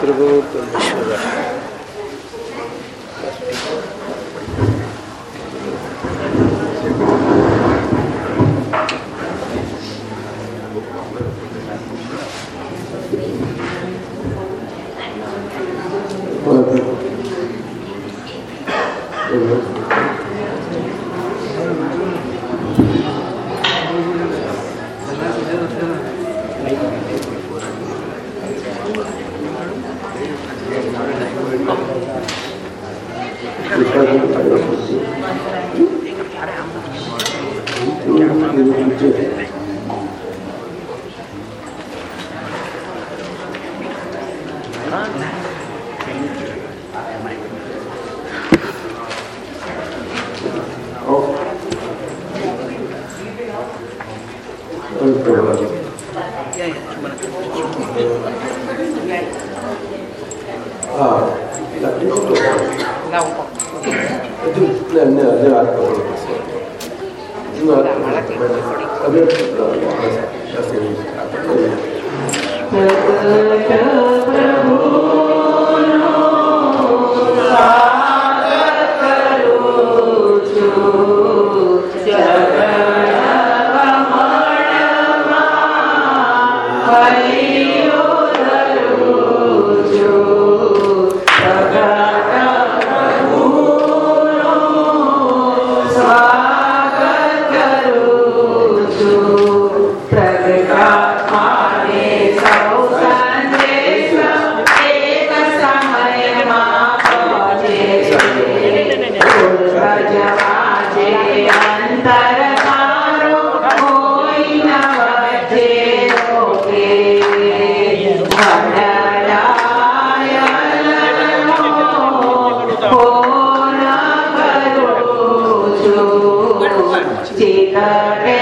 પ્રભુ અંદર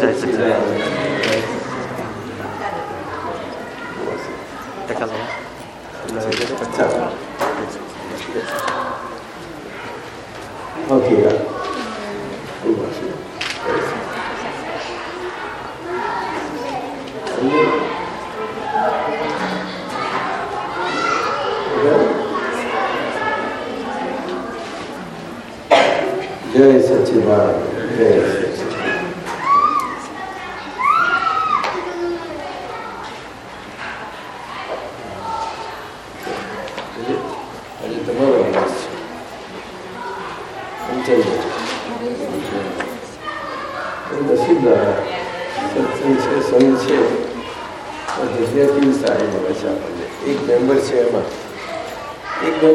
ચાલો જય સચિદાનંદ અચ્છા ઓકે જય સચિદાનંદ જય સચિદાનંદ આજે તમારો અવાજ છે પંચાયત નસીબદાર સત્સંગ છે સંઘ છે પણ જગ્યા કેવી સારી મળે છે આપણને એક મેમ્બર છે એમાં એક મેમ્બર છે ને આ શું છે? અનુભવ, એમના કારણે પંચાયત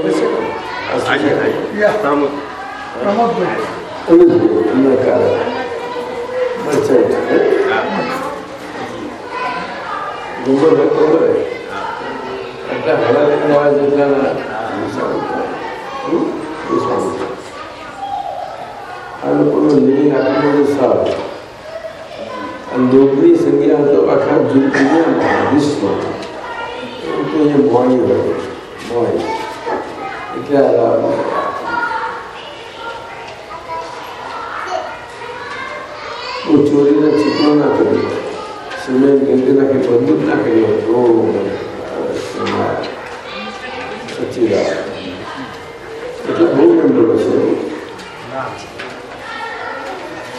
નંબર હોય તો હોય એટલા ભલા લઈને આવે જેટલાના વિચારો થાય. હમ? એ સારું છે. આ લોકોનું લિવિંગ આટલું બધું સારું આ લોભની સંજ્ઞા તો આખા જુ- દુનિયામાં વિશ્વમાં એવું તો અહીંયા મોડી હોય મોડી એટલે આ લાભ મળે. હું ચોરીના ચીકણો ના કર્યો સિમેન્ટ ગંદી નાખી બંદૂક ના કર્યો તો સચિદા એટલે બહુ મેમ્બરો છે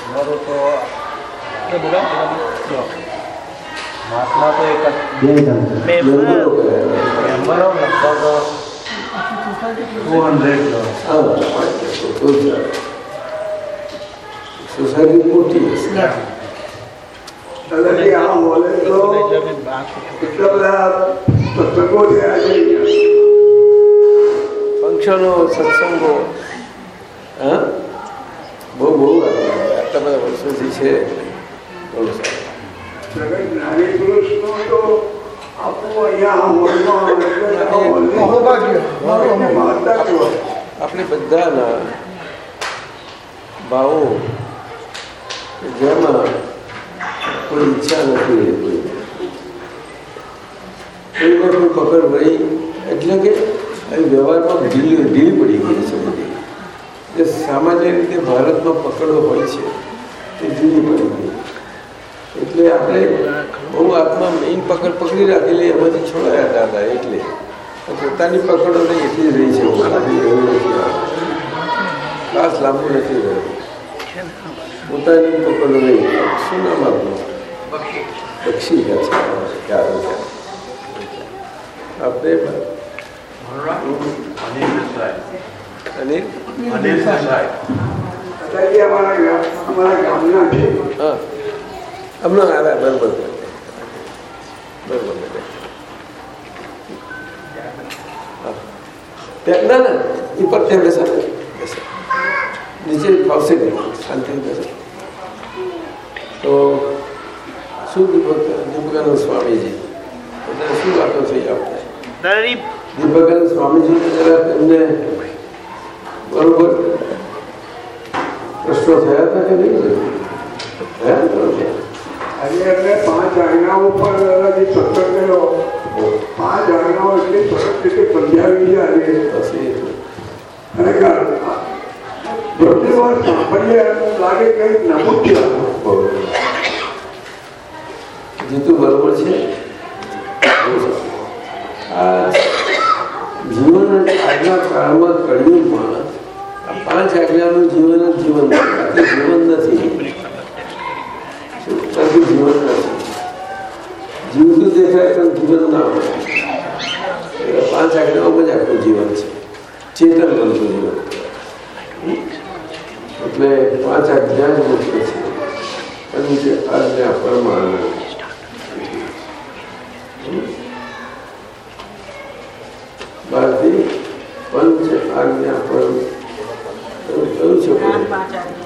મારો તો એ બોલો મહાત્મા તો એક જ મેમ્બરો મેમ્બર કયા મેમ્બરો લગભગ સોસાયટી મોટી હશે આ બોલે તો એટલા બધા પુસ્તકો છે આજે ફંક્શનો સત્સંગો હા બહુ બહુ આટલા બધા વર્ષોથી છે બહુ સારું જગત જ્ઞાની પુરુષનો તો આપણું બધાના ભાવો જેમાં કોઈ ઈચ્છા નથી રહેતી કોઈને કોઈ પકડ રહી એટલે કે વ્યવહારમાં ઢીલ ઢીલ પડી ગઈ છે બધી. જે સામાન્ય રીતે ભારતમાં પકડો હોય છે, તે ઢીલી પડી ગઈ. એટલે આપણે બહુ આત્મા મેઇન પકડ પકડી રાખેલી એમાંથી છોડાયા દાદા એટલે. પોતાની પકડો નહીં એટલી રહી છે. ખાસ લાંબુ નથી રહ્યો. પોતાની પકડો નહીં. શું નામ આપણું પક્ષી આપણે અને અનિલ? અમારા ગામ- અમારા ગામના છે. હા. હમણાં આવ્યા બરોબર. બરોબર હા. ત્યાં ના ના એ પર ત્યાં બેસા બેસા નીચે ફાવશે નહીં શાંતિ બેસે તો શું દીપક દીપકાનંદ સ્વામીજી એટલે શું વાતો થઈ આપણે દાદાજી દીપકાનંદ સ્વામીજીને જરા એમને બરોબર પ્રશ્નો થયા હતા કે નહીં થયા બરોબર આજે એટલે પાંચ આજ્ઞાઓ ઉપર દાદાજી સત્સંગ કર્યો, પાંચ આજ્ઞાઓ એટલી સરસ રીતે સમજાવી છે આજે. ખરેખર બધી વાર સાંભળીએ એમ લાગે કંઈક નવું જ છે. જીતુ બરોબર છે. જીવન આજના કાળમાં કળિયુગમાં પણ પાંચ આજ્ઞાનું જીવન જ જીવન જીવન નથી. નથી જીવન નથી જીવતું જીવન ના હોય એટલે પાંચ આજ્ઞાઓમાં જ આખું જીવન છે ચેતન બનતું જીવન એટલે પાંચ આજ્ઞા જ મુખ્ય છે પંચ આજ્ઞા પણ બહારથી આજ્ઞા પર એવું છે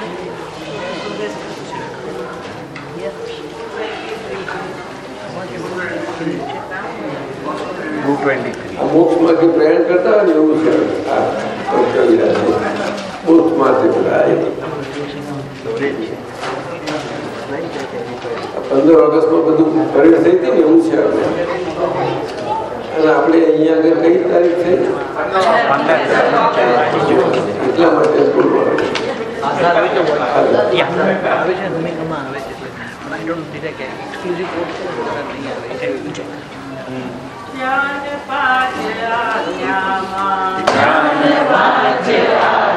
ટુ ટ્વેન્ટી થ્રી મોક્ષમાંથી પ્રયાણ કરતા હોય ને એવું છે. મોક્ષમાંથી પંદર ઓગસ્ટમાં બધું પરેડ થઈ હતી ને એવું છે આપણે અને આપણે અહીંયા આગળ કઈ તારીખ થઈ એટલા માટે બોલવાનું આવે છે ભૂમિકામાં આવે છે એટલે પણ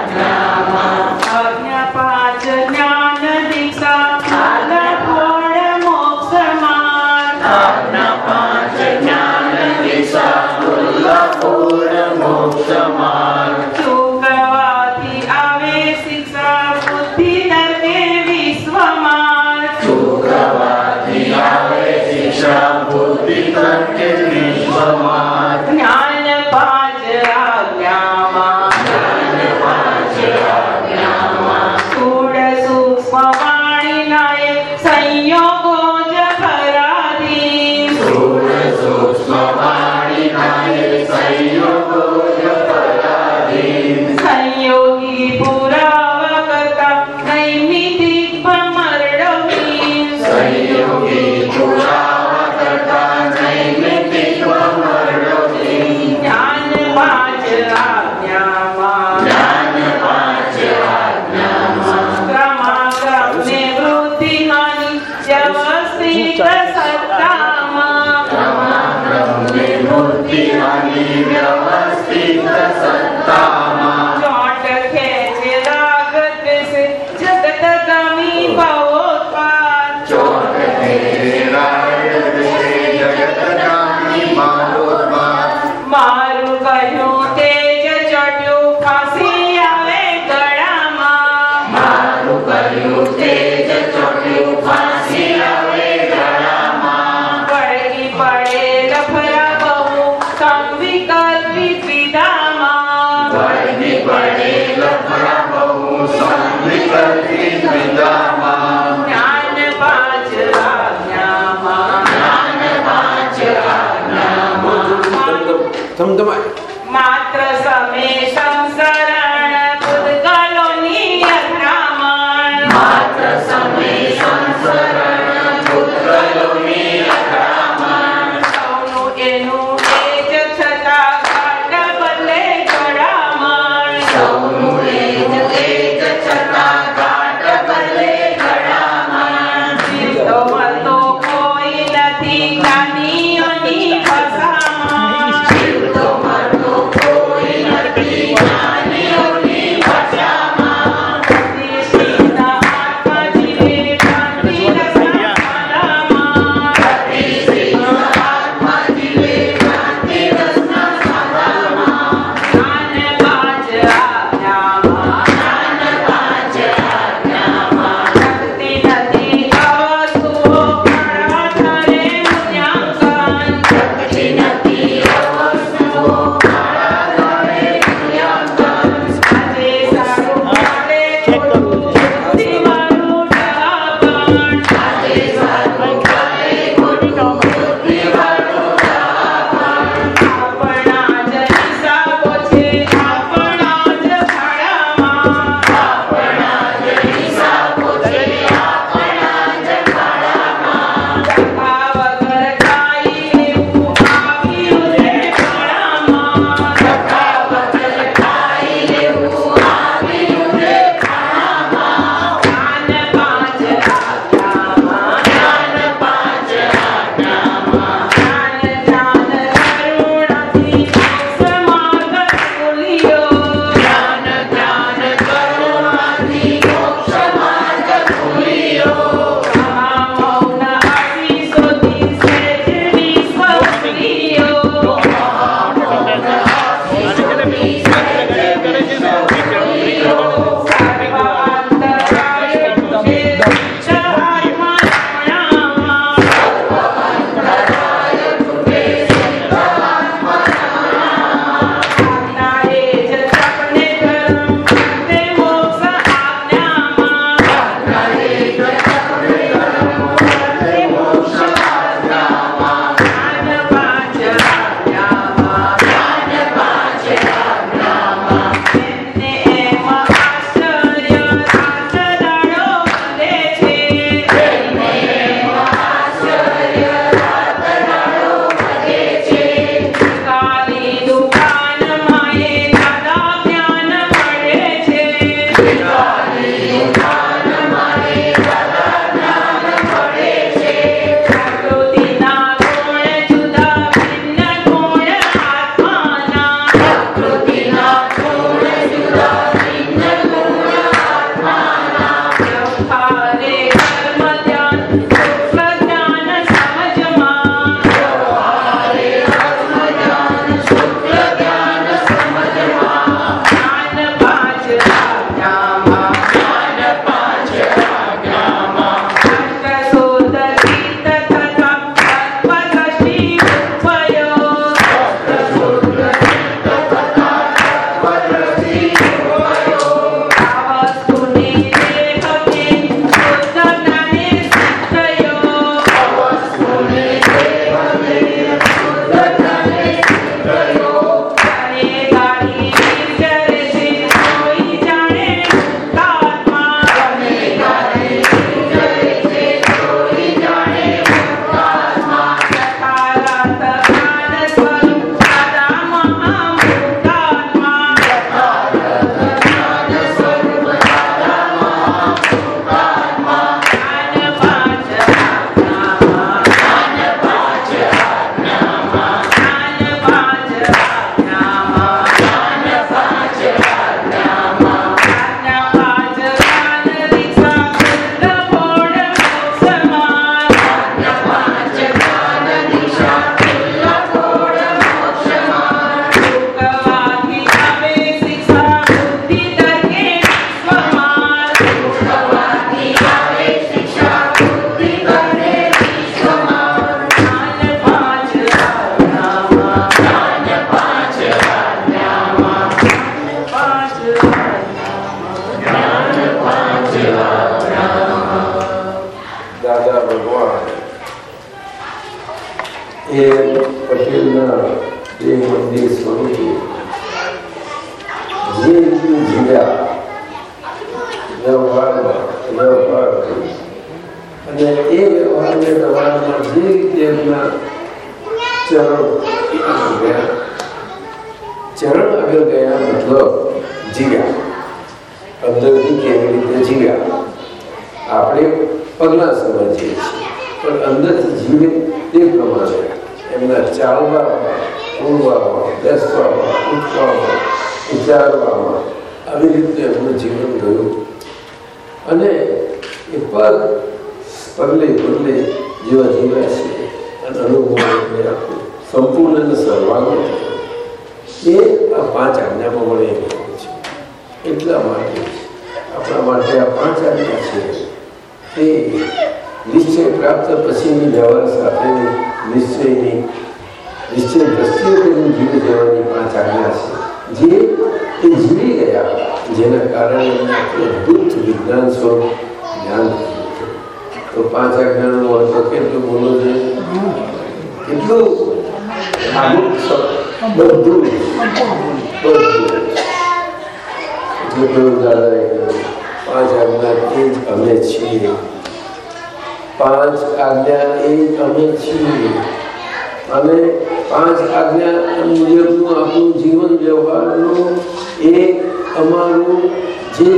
આપણું જીવન વ્યવહારનું એ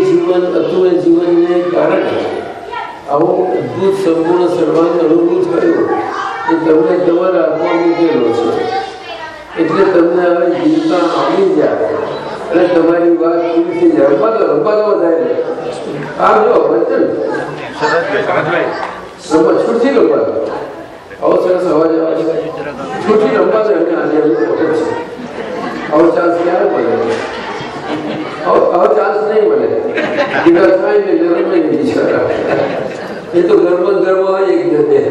જીવન હતું એ જીવનને કારણે સંપૂર્ણ સર્વાંગ અનુભવ થયો એ તમને તમારા હાથમાં મૂકેલો છે. એટલે તમને હવે જીવતા આવી જાય. અને તમારી વાત પૂરી થઈ જાય. રમવા દો રમવા દો વધારે. આમ જો, વચન. રમવા છૂટથી રમવા દો આવો સરસ અવાજ આવે છે. છૂટથી રમવા દો એમને આજે એમની પોતે છે. આવો ચાન્સ ક્યારે મળે? આવો આવો ચાન્સ નહીં મળે. દીકરા થાય ને ગરમ નહીં, બિચારા. એ તો ગરમ ગરમ હોય એક જગ્યાએ.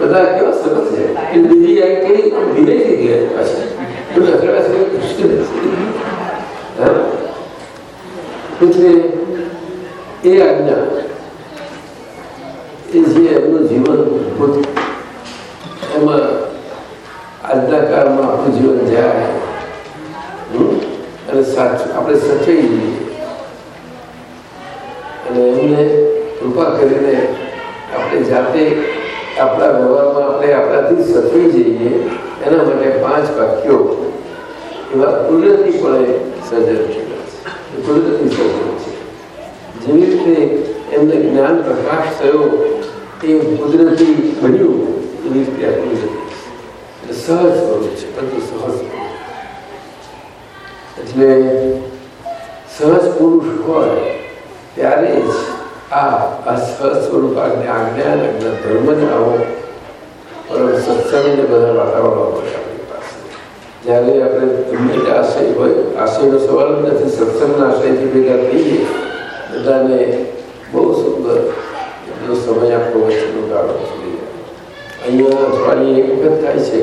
બધા કેવા સરસ છે. કે બીજી આ કઈ વિનયથી ગયા કૃષ્ણ હા? એટલે એ આજ્ઞા એ જે એમનું જીવન એમાં આજના કાળમાં આપણું જીવન જાય? અને સાચું આપણે સચવાઈ જઈએ અને એમને કૃપા કરીને આપણે જાતે આપણા વ્યવહારમાં આપણે આપણાથી સચવાઈ જઈએ, એના માટે પાંચ વાક્યો એવા કુદરતીપણે સર્જન થયેલા છે. કુદરતી સર્જન છે. જેવી રીતે એમને જ્ઞાન પ્રકાશ થયો, એ કુદરતી બન્યું એવી રીતે આ કુદરતી સહજ સ્વરૂપ છે, પરંતુ સહજ એટલે સહજ પુરુષ હોય ત્યારે જ આ સ્વરૂપ આજ્ઞા આજ્ઞા અને ધર્મ જ આવો. પરંતુ સત્સંગ ને બધા વાતાવરણ હોય આપણી પાસે. જ્યારે આપણે ગમે આશય હોય આશયનો સવાલ જ નથી સત્સંગના આશયથી ભેગા થઈએ બધાને બહુ સુંદર એટલો સમય આપવો વચ્ચેનો ગાળો જોઈએ. અહીંયા અઠવાડિયે એક વખત થાય છે.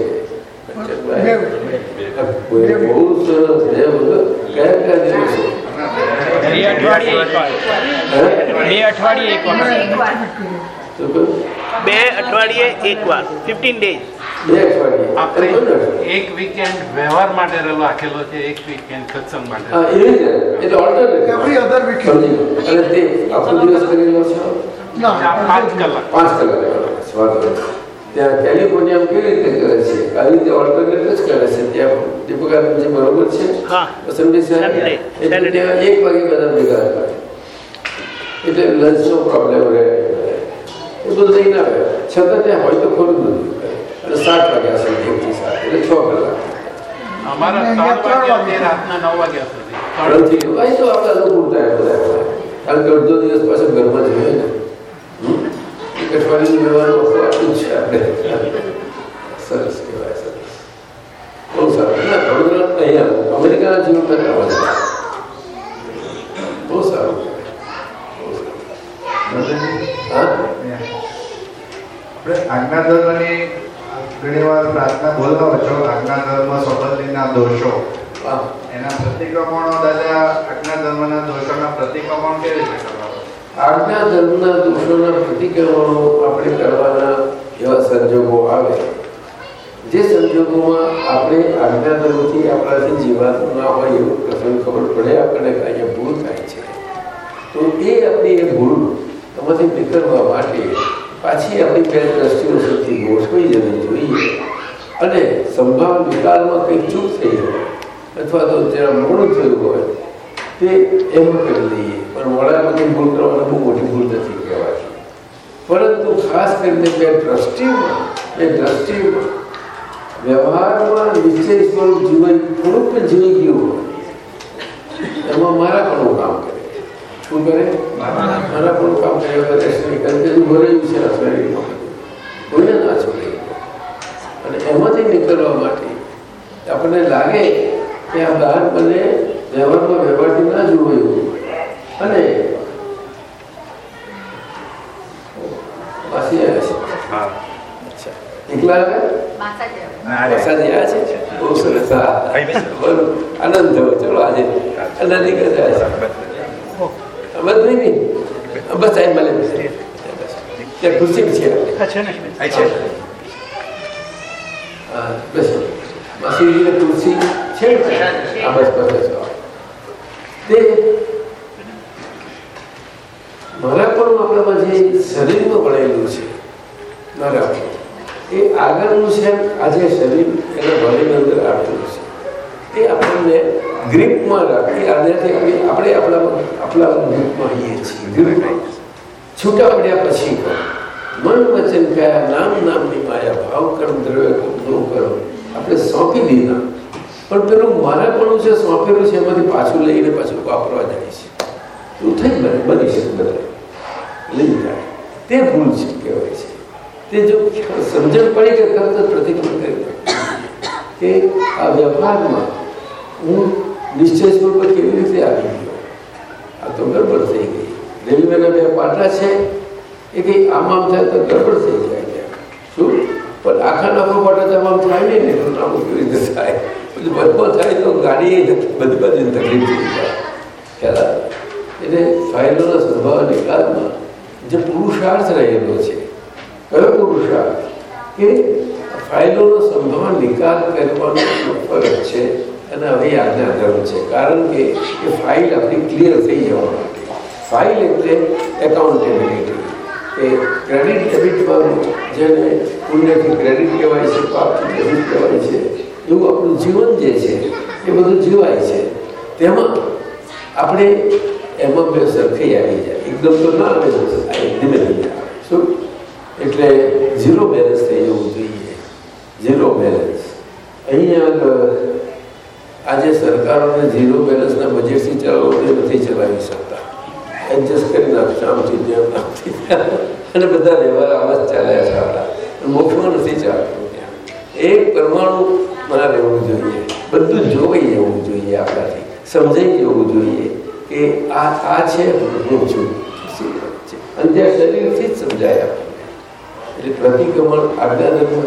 બહુ સરસ બે વખત કયા કયા દિવસો? બે અઠવાડિયે એક વાર. બે અઠવાડિયે એક ફિફ્ટીન ડેઝ આપણે? એક વીકેન્ડ વ્યવહાર માટે રાખેલો છે એક વીકેન્ડ સત્સંગ માટે પાંચ કલાક. પાંચ કલાક. ત્યાં કેલિફોર્નિયામાં કેવી રીતે કરે છે? આ રીતે ઓલ્ટરનેટ જ કરે છે. ત્યાં દીપકાનંદજી બરોબર છે? હા. સમજી સાહેબ Saturday. એટલે Saturday. ત્યાં એક વાગે બધા ભેગા થાય. એટલે લંચનો પ્રોબ્લેમ રહે. એ બધું લઈને આવે છતાં ત્યાં હોય તો ખરું જ નથી. અને સાત વાગ્યા સુધી એકથી સાત એટલે છ કલાક. અમારા અને ત્રણ ત્રણ વાગ્યાથી વાગ્યા. રાતના નવ વાગ્યા સુધી. ત્રણ ત્રણથી અહીં તો આપણે અનુકૂળ થાય બધા. કારણ કે અડધો દિવસ પાછો ઘરમાં જોઈએ ને. હમ? એક અઠવાડિયું વ્યવહાર વસ્તુ છે આપણે સરસ કહેવાય સરસ બહુ સારું ના વડોદરા અહીંયા અમેરિકાના જીવન કરતા વધારે બહુ સારું આજ્ઞા ધર્મની ઘણી વાર પ્રાર્થના બોલાવો છો આજ્ઞા ધર્મ સંબંધીના દોષો એના પ્રતિક્રમણો દાદા આજ્ઞા ધર્મના દોષોના પ્રતિક્રમણ કેવી રીતે કરવા? આજના ધર્મના દોષોના પ્રતિક્રમણો આપણે કરવાના એવા સંજોગો આવે. જે સંજોગોમાં આપણે આજના ધર્મથી આપણાથી જીવાતું ના હોય એવું પ્રસંગ ખબર પડે, આપણને કાંઈ ભૂલ થાય છે. તો એ આપણી એ ભૂલ એમાંથી નીકળવા માટે પાછી આપણી બે દ્રષ્ટિઓ સુધી ગોઠવાઈ જવી જોઈએ. અને સંભાવ નિકાલમાં કંઈક ચૂક થઈ હોય અથવા તો જેના મૂળ થયું હોય તે એમ કરી લઈએ પણ બધી ભૂલ કરવાની બહુ મોટી ભૂલ નથી કહેવાય. પરંતુ ખાસ કરીને બે દ્રષ્ટિમાં બે દ્રષ્ટિમાં વ્યવહારમાં સ્વરૂપ જીવન થોડુંક પણ જીવી ગયું હોય. એમાં મારા પણ કામ કરે. શું કરે? મારા પણ કામ કરે. કારણ કે ભરેલું છે આ શરીરમાં. કોઈને ના છોડે. અને એમાંથી નીકળવા માટે આપણને લાગે કે આ દાન મને વ્યવહારમાં વ્યવહારથી ના જોવાયું અને પાછી આવ્યા છે અચ્છા એકલા આવ્યા વરસાદ આવ્યા છે બહુ સરસ હા બરોબર આનંદ થયો ચલો આજે આનંદ નીકળી જાય છે બસ નહીં નહીં બસ આઈ મળે ત્યાં ખુરશી છે હા બસ માસીજીને ખુરશી છે ને? હા બસ બસ બસ તે મારા પણ આપણામાં જે શરીરમાં ભણેલું છે મારા એ આગળનું છે આજે શરીર એના બોડીની અંદર આવેલું છે તે આપણને ગ્રીપમાં રાખી. આનાથી આપણે આપણે આપણા આપણા ગ્રીપમાં આવીએ છીએ. છૂટા પડ્યા પછી મન વચન કયા નામ નામની માયા ભાવ કર્મ દ્રવ્ય નો કરો આપણે સોંપી દીધા. પણ પેલું મારાપણું છે સોંપેલું છે એમાંથી પાછું લઈને પાછું વાપરવા જાય છે. એવું થઈ બને બની શકે બધા. લઈ જાય. તે ભૂલ છે કહેવાય છે. તે જો સમજણ પડી કે તરત જ પ્રતિક્રમણ કરી કે આ વ્યવહારમાં હું નિશ્ચય સ્વરૂપ કેવી રીતે આવી ગયો? આ તો ગડબડ થઈ ગઈ. રેલવેના બે પાટા છે. એ કંઈ આમ આમ થાય તો ગડબડ થઈ જાય. શું? પણ આખા નાખો માટે તો આમ આમ થાય નહીં ને નામું રીતે થાય? બધો થાય તો ગાડી બધી બધી તકલીફ થઈ જાય. એટલે ફાઇલોના સ્વભાવ નિકાલમાં જે પુરુષાર્થ રહેલો છે, કયો પુરુષાર્થ? કે ફાઇલોનો સંભાવ નિકાલ કરવાનો ફરજ છે અને હવે આજ્ઞા ધર્મ છે. કારણ કે એ ફાઇલ આપણી ક્લિયર થઈ જવા માટે ફાઇલ એટલે એકાઉન્ટેબિલિટી એ ક્રેડિટ ડેબિટમાં જેને પુણ્યથી ક્રેડિટ કહેવાય છે, પાપથી ડેબિટ કહેવાય છે, એવું આપણું જીવન જે છે, એ બધું જીવાય છે. તેમાં આપણે એમાં બે સરખી આવી જાય. એકદમ તો ના આવે ધીમે ધીમે શું? એટલે ઝીરો બેલેન્સ થઈ જવું જોઈએ. ઝીરો બેલેન્સ અહીંયા આગળ આજે સરકારોને ઝીરો બેલેન્સના બજેટથી ચલાવવું નથી ચલાવી શકતા એડજસ્ટ કરી નાખશે આમથી અને બધા વ્યવહાર આવા ચાલ્યા છે આપણા. મોક્ષમાં નથી ચાલતું ત્યાં. એક પરમાણુ મારા રહેવું જોઈએ. બધું જોઈ જવું જોઈએ આપણાથી. સમજાઈ જવું જોઈએ કે આ આ છે, હું છું. અને ત્યાં શરીરથી જ સમજાય આપણને. એટલે પ્રતિક્રમણ આજ્ઞાધર્મ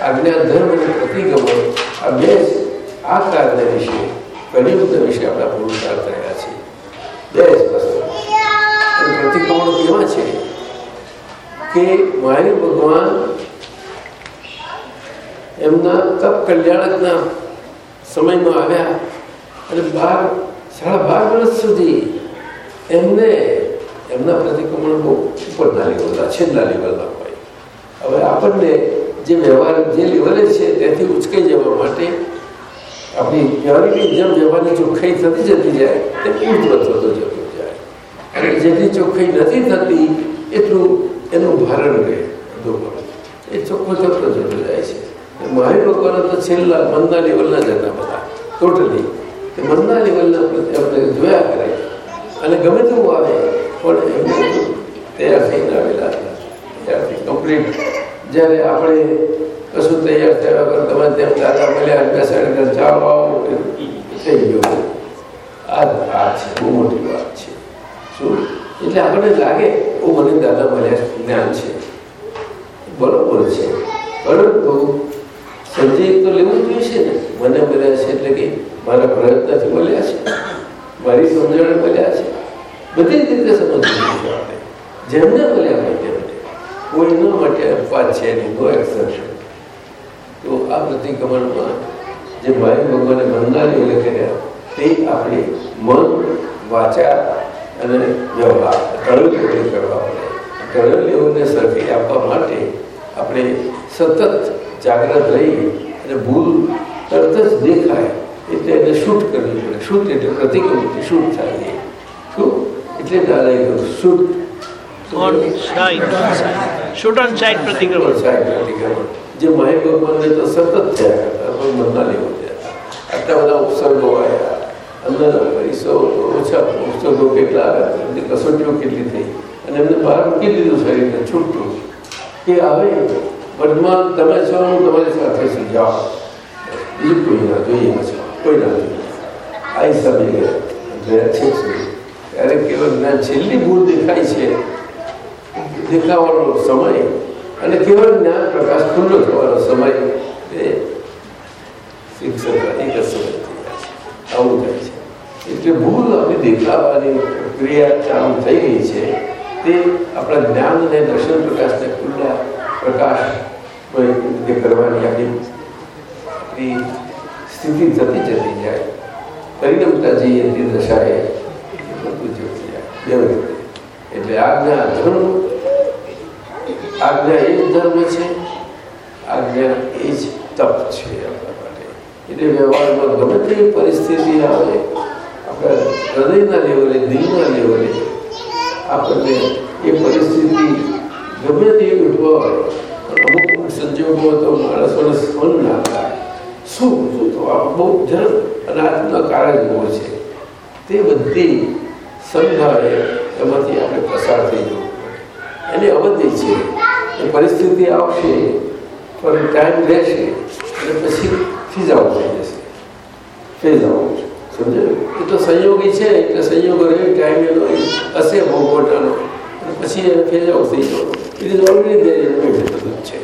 આજ્ઞાધર્મ અને પ્રતિક્રમણ બે આ કાર્ય વિશે કલિયુગ વિશે આપણા પુરુષાર્થ રહ્યા છે. બે પ્રતિક્રમણ કેવા છે કે મહાવીર ભગવાન એમના તપ કલ્યાણકના સમયમાં આવ્યા અને બાર, સાડા બાર વર્ષ સુધી એમને એમના પ્રતિક્રમણ બહુ ઉપરના લેવલના, છેલ્લા લેવલના હોય. હવે આપણને જે વ્યવહાર, જે લેવલે છે ત્યાંથી ઉચકાઈ જવા માટે આપણી જેમ વ્યવહારની ચોખ્ખાઈ થતી જતી જાય, તેમ ઉર્ધ્વ થતો જાય જેટલી ચોખ્ખાઈ નથી થતી, એટલું એનું ભારણ રહે એ ચોખ્ખો ચોખ્ખો જતો જાય છે. મહાવીર ભગવાન તો છેલ્લા મંદા લેવલના જ હતા બધા, ટોટલી. તે મનના લેવલના આપણે જોયા કરે. અને ગમે તેવું આવે, પણ એમને તૈયાર થઈને આવેલા હતા કમ્પ્લીટ જ્યારે આપણે કશું તૈયાર થયા વગર તમે તેમ દાદા મળ્યા બેસાડીને જાઓ, આવો થઈ ગયો. આ છે. બહુ મોટી વાત છે. એટલે આપણને લાગે, ઓ, મને દાદા મળ્યા જ્ઞાન છે. બરોબર છે. પરંતુ સંજય તો લેવું જોઈશે ને. મને મળ્યા છે એટલે કે મારા પ્રયત્નથી મળ્યા છે. મારી સમજણ મળ્યા છે. બધી જ રીતે સમજવું છે આપણે. જેમને મળ્યા હોય તેમને કોઈના માટે અપવાદ છે નહીં નો એક્સેપ્શન તો આ પ્રતિક્રમણમાં જે ભાઈ ભગવાને લેવલે કર્યા તે આપણે મન વાચા અને વ્યવહાર ત્રણ લેવલે કરવા પડે ઘડવલીઓને સરખી આપવા માટે આપણે સતત જાગ્રત રહી અને ભૂલ તરત જ દેખાય એટલે એને શૂટ કરવી પડે શૂટ એટલે પ્રતિક્રમથી શૂટ થાય એ શું એટલે દાદાએ કહ્યું shoot on sight shoot on sight પ્રતિક્રમણ સાહેબ પ્રતિક્રમણ જે માય ભગવાનને તો સતત થયા કરતા પણ મનના લેવો થયા આટલા બધા ઉપસર્ગો આવ્યા અંદર પૈસો ઓછા પુસ્તકો કેટલા કસોટીઓ કેટલી થઈ? અને એમને બહાર મૂકી દીધું શરીરને છૂટતું કે હવે વર્તમાન તમે છો, હું તમારી સાથે છું. જાઓ. બીજું કોઈ ના જોઈએ છો કોઈ ના જોઈએ. આ હિસાબે ગયા છે ત્યારે કેવળ જ્ઞાન છેલ્લી ભૂલ દેખાય છે. દેખાવાનો સમય અને કેવળ જ્ઞાન પ્રકાશ ખુલ્લો થવાનો સમય. એ શિક્ષક એક સમય આવું થાય છે. એટલે ભૂલ અને દેખાવાની પ્રક્રિયા ચાલુ થઈ ગઈ છે, તે આપણા જ્ઞાન અને દર્શન પ્રકાશને ખુલ્લા પ્રકાશ કરવાની આપણી સ્થિતિ જતી જતી જાય. પરિણમતા જઈએ તે દશાએ બધું જતી જાય. એટલે આજ્ઞા ધર્મ આજ્ઞા એ જ ધર્મ છે, આજ્ઞા એ જ તપ છે આપણા માટે. એટલે વ્યવહારમાં ગમે તેવી પરિસ્થિતિ આવે હૃદયના લેવલે દિલના લેવલે આપણને એ પરિસ્થિતિ ગમે તેવી હોય અમુક સંજોગો તો માણસોને સહન ના થાય. શું શું તો આ બહુ જન અને આજના કાળ જ છે. તે બધી સંભાળે, એમાંથી આપણે પસાર થઈ જવું એની અવધિ છે. એ પરિસ્થિતિ આવશે પણ ટાઈમ રહેશે અને પછી ફીઝ આઉટ થઈ જશે. ફેઝ સમજાયું એ તો સંયોગી છે એટલે સંયોગ રહે ટાઈમ એનો હશે મોટાનો પછી એને ફેજ આઉટ થઈ જવાનું. ઇટ ઇઝ ઓલરેડી દેર એનું બધું જ છે.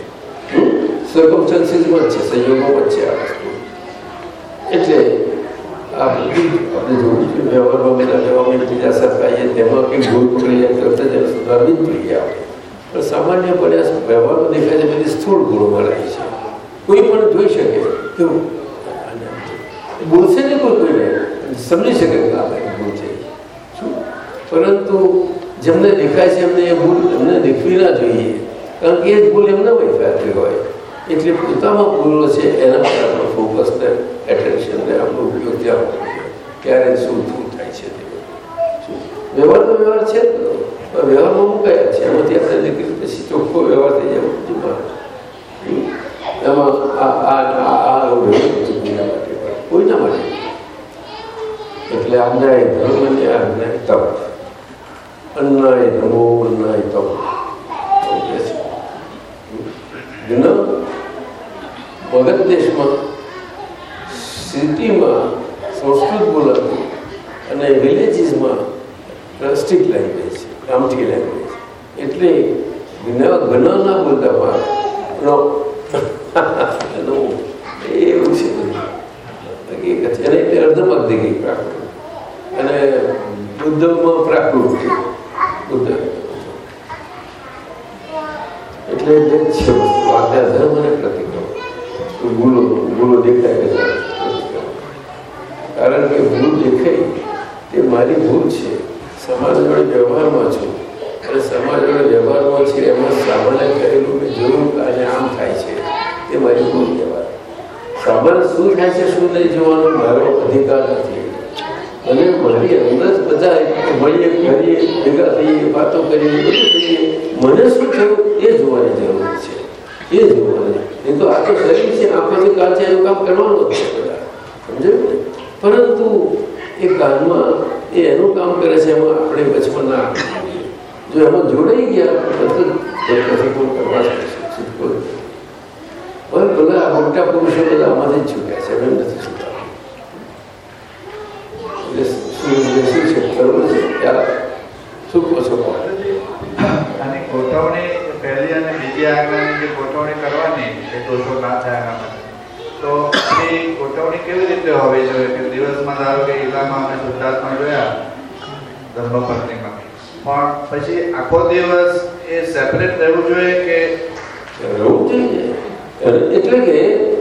સર્કમસ્ટન્સીસમાં જ છે, સંયોગોમાં જ છે આ વસ્તુ. એટલે આ બધી આપણે જોવું જોઈએ વ્યવહારમાં બધા વ્યવહારમાં તેમાં કંઈ ભૂલ પકડી જાય તરત જ પણ સામાન્યપણે આ વ્યવહારમાં દેખાય છે, બધી સ્થૂળ ગુણમાં રહી છે. કોઈ પણ જોઈ શકે કેવું બોલશે ને કોઈ કોઈને? સમજી શકે આ ભાઈ ભૂલ છે. શું? પરંતુ જેમને દેખાય છે એમને એ ભૂલ એમને દેખવી ના જોઈએ. કારણ કે એ જ ભૂલ એમને વૈફાતી હોય. એટલે પોતામાં ભૂલો છે એના પર આપણો ફોકસ ને એટેન્શન ને આપણો ઉપયોગ ત્યાં. ક્યારે શું શું થાય છે તે. વ્યવહાર તો વ્યવહાર છે જ વ્યવહારમાં મુકાયા છે એમાંથી આપણે નીકળી પછી ચોખ્ખો વ્યવહાર થઈ જાય. એમાં આ આ આ આ એવું રહ્યું હતું બીજા માટે પણ કોઈના માટે? એટલે આજ્ઞાએ ધર્મ અને આજ્ઞાએ તપ. અન્નાય ધર્મો અન્નાય તપ. મગધ દેશમાં સિટીમાં સંસ્કૃત બોલાતું અને વિલેજીસમાં પ્લાસ્ટિક લેંગ્વેજ ગામઠી લેંગ્વેજ એટલે જ્ઞ ઘન ના બોલતા એનું એવું છે અને એટલે અર્ધમધ્યગી પ્રાકૃત અને બુદ્ધમાં પ્રાકૃત બુદ્ધ. એટલે બે છે વસ્તુ આજ્ઞા ધર્મ અને પ્રતિક્રમ. કારણ કે ભૂલ દેખાય તે મારી ભૂલ છે. સમાજ વડે વ્યવહારમાં છું. અને સમાજ વડે વ્યવહારમાં છે, એમાં સામાન્ય કરેલું કે જરૂર આજે આમ થાય છે, તે મારી ભૂલ કહેવાય. સામાન્ય શું થાય છે, શું નહીં જોવાનો મારો અધિકાર નથી. અને મારી અંદર બધા મળીએ કરીએ ભેગા થઈએ, વાતો કરીએ, બધું મને શું થયું એ જોવાની જરૂર છે. એ જોવાની. એ તો આ શરીર છે આંખોથી કાલ છે, એનું કામ કરવાનું છે સમજાયું પરંતુ એ કામમાં એ એનું કામ કરે છે, એમાં આપણે વચમાં ના જો એમાં જોડાઈ ગયા, તો એ પ્રતિકૂળ કરવા જ પડશે છૂટકો જ નથી. હવે મોટા પુરુષો બધા આમાંથી જ છૂટ્યા છે એમ નથી છૂટા શું શું છે કરવું છે ત્યારે શું કહો છો અને ગોઠવણી પહેલી અને બીજી આજ્ઞાની જે ગોઠવણી કરવાની કે દોષો ના થાય એના માટે. તો એ ગોઠવણી કેવી રીતે હોવી જોઈએ? કે દિવસમાં ધારો કે ઈલામાં અમે શુદ્ધાત્મા જોયા ધર્મપત્નીમાં. પણ પછી આખો દિવસ એ સેપરેટ રહેવું જોઈએ કે રહેવું જોઈએ. એટલે કે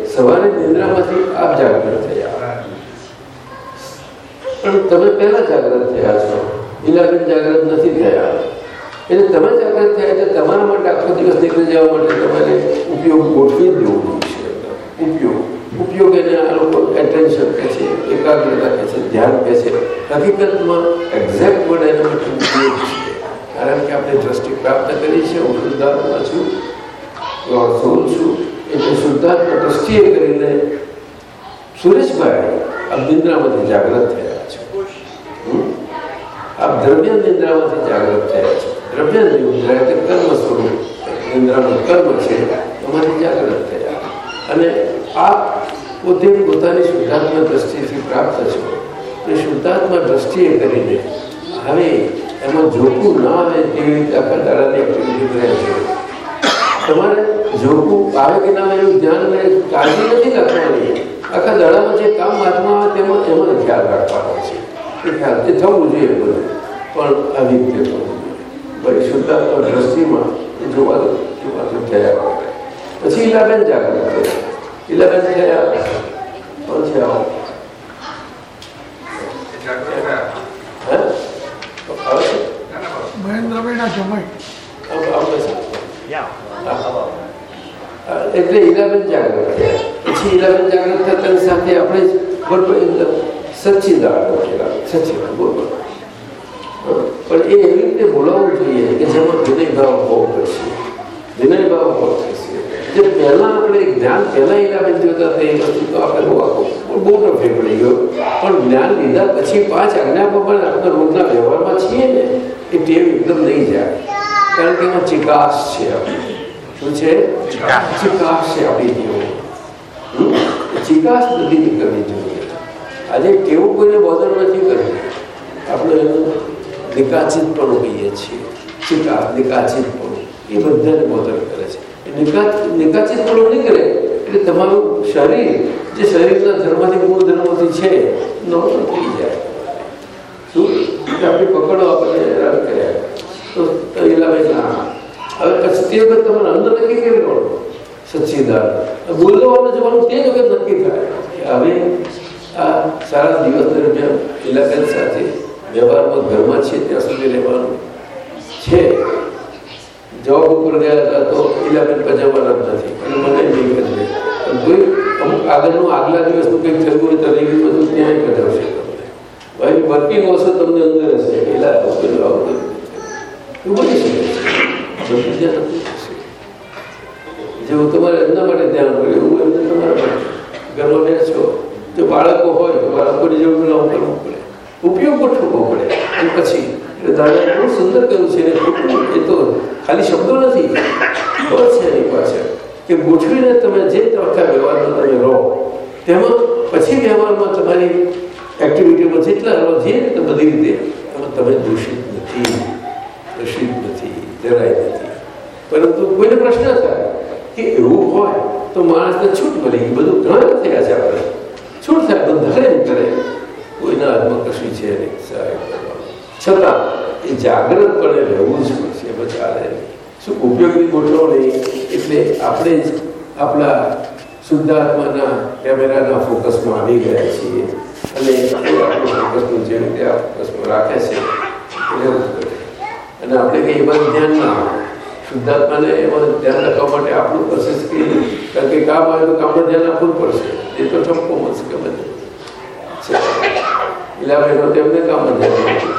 સવારે નિંદ્રામાંથી આપ જાગૃત થયા. પણ તમે પહેલા જાગૃત થયા છો. ઈલાબેન જાગૃત નથી થયા. એટલે તમે જાગૃત થયા એટલે તમારા માટે આખો દિવસ નીકળી જવા માટે તમારે ઉપયોગ ગોઠવી જ છે. ઉપયોગ. ઉપયોગ એને આ લોકો એટેન્શન કહે છે, એકાગ્રતા કહે છે, ધ્યાન કહે છે. હકીકતમાં એક્ઝેક્ટ વર્ડ એના માટે ઉપયોગ છે. કારણ કે આપણે દ્રષ્ટિ પ્રાપ્ત કરી છે, હું શુદ્ધાત્મા છું છું. એટલે શુદ્ધાત્મા દ્રષ્ટિએ કરીને સુરેશભાઈ આ નિંદ્રામાંથી જાગૃત થયા છે? આ દ્રવ્ય નિંદ્રામાંથી જાગૃત થયા છો? દ્રવ્ય નિંદ્રા એટલે કર્મ સ્વરૂપ નિંદ્રાનું કર્મ છે એમાંથી જાગૃત થયા. અને આપ પોતે પોતાની શુદ્ધાત્મા દ્રષ્ટિથી પ્રાપ્ત છો. એ શુદ્ધાત્મા દ્રષ્ટિએ કરીને હવે એમાં જોખું ના આવે તેવી રીતે આખા દાડાની એક્ટિવિટી કરે છે. તમારે જોખું આવે કે ના એનું ધ્યાન ને કાળજી નથી રાખવાની. આખા દાડામાં જે કામ હાથમાં આવે તેમાં એમાં ખ્યાલ રાખવાનો છે. એ ખ્યાલ તે થવું જોઈએ બધું. પણ આવી રીતે થવું જોઈએ ભાઈ શુદ્ધાત્મા દ્રષ્ટિમાં એ જોવાનું જોવાનું થયા પછી ઇલાબેન જાગૃત થયા ઈલાબેન થયા પણ છે? આવો હે આવે જમાઈ. એટલે ઈલાબેન જાગૃત થયા. પછી ઈલાબેન જાગૃત થતાની સાથે આપણે જ બરોબર એકદમ સચ્ચિદાનંદ કહેવાય. સચ્ચિદાનંદ બરોબર પણ એ એવી રીતે બોલાવવું જોઈએ કે જેમાં વિનય ભાવ હોવો પડશે. વિનય ભાવ હોવો પડશે. જે પહેલાં આપણે જ્ઞાન પહેલાં ઈલાબેન જોતા હતા એ વસ્તુ તો આપણે બહુ આખો બહુ નફે પડી ગયો. પણ જ્ઞાન લીધા પછી પાંચ આજ્ઞા પણ આપણે રોજના વ્યવહારમાં છીએ ને, એ ટેવ એકદમ નહીં જાય. કારણ કે એમાં ચિકાસ છે શું છે ચિકાસ છે આપણી ટેવો? ચિકાસ નથી કરવી જોઈએ આજે ટેવું કોઈને બોધર નથી કરવી આપણે નિકાચિત પણ કહીએ છીએ ચિકાસ નિકાચિત પણ એ બધાને બોધર કરે છે નિકાચિત પણ નહીં કરે એટલે તમારું શરીર જે શરીરના ધર્મથી મૂળ ધર્મથી છે નોર્મલ થઈ જાય શું આપણી પકડો આપણે કર્યા તો ઈલાભાઈ ના હવે પછી તે વખત તમારે અંદર નક્કી કેવી કરો સચ્ચિદાન બોલવાનું જવાનું તે જ વખત નક્કી થાય કે હવે આ સારા દિવસ દરમિયાન ઇલાકા સાથે વ્યવહારમાં ઘરમાં છે ત્યાં સુધી રહેવાનું છે જોબ ઉપર ગયા હતા તો ઇલાબેન પજાવાના જ નથી અને મને નહીં કરી દે પણ કોઈ અમુક આગળનું આગલા દિવસનું કંઈક થયું હોય તો રવિ બધું ત્યાંય કઢાવશે તમને ભાઈ વર્કિંગ હશે તમને અંદર હશે એલા પેલું આવું થશે. જેવું તમારે એમના માટે ધ્યાન કરે એવું એમને તમારા માટે. ઘરમાં જો બાળકો હોય, તો જેવું કરવું પડે. ઉપયોગ ગોઠવવો પડે. અને પછી બહુ સુંદર કહ્યું છે એ તો ખાલી શબ્દો નથી. બળ છે એની પાસે કે ગોઠવીને તમે જે આખા વ્યવહારમાં તમે રહો, તેમાં પછી વ્યવહારમાં તમારી એક્ટિવિટીમાં જેટલા રહો, જે બધી રીતે, એમાં તમે દૂષિત નથી. દૂષિત નથી જરાય નથી. પરંતુ કોઈને પ્રશ્ન થાય કે એવું હોય તો માણસને છૂટ મળી બધું ઘણા થયા છે આપણે. છૂટ થાય બધું ધરે કરે, કોઈના હાથમાં કશું છે નહીં સહાય છતાં એ જાગૃતપણે રહેવું જ પડશે બચારે. શું ઉપયોગની ગોઠવણી? એટલે આપણે જ આપણા શુદ્ધાત્માના કેમેરાના ફોકસમાં આવી ગયા છીએ. અને આપણું ફોકસનું જે રીતે આ ફોકસમાં રાખે છે. એવું અને આપણે કંઈ એમાં ધ્યાન ના આવે શુદ્ધાત્માને એમાં ધ્યાન રાખવા માટે આપણું પ્રોસેસ કે કારણ કે કામ આવે તો કામમાં ધ્યાન આપવું પડશે. એ તો ઠપકો મળશે કે બધું. ઇલાભાઈનો તેમને કામમાં ધ્યાન આપવું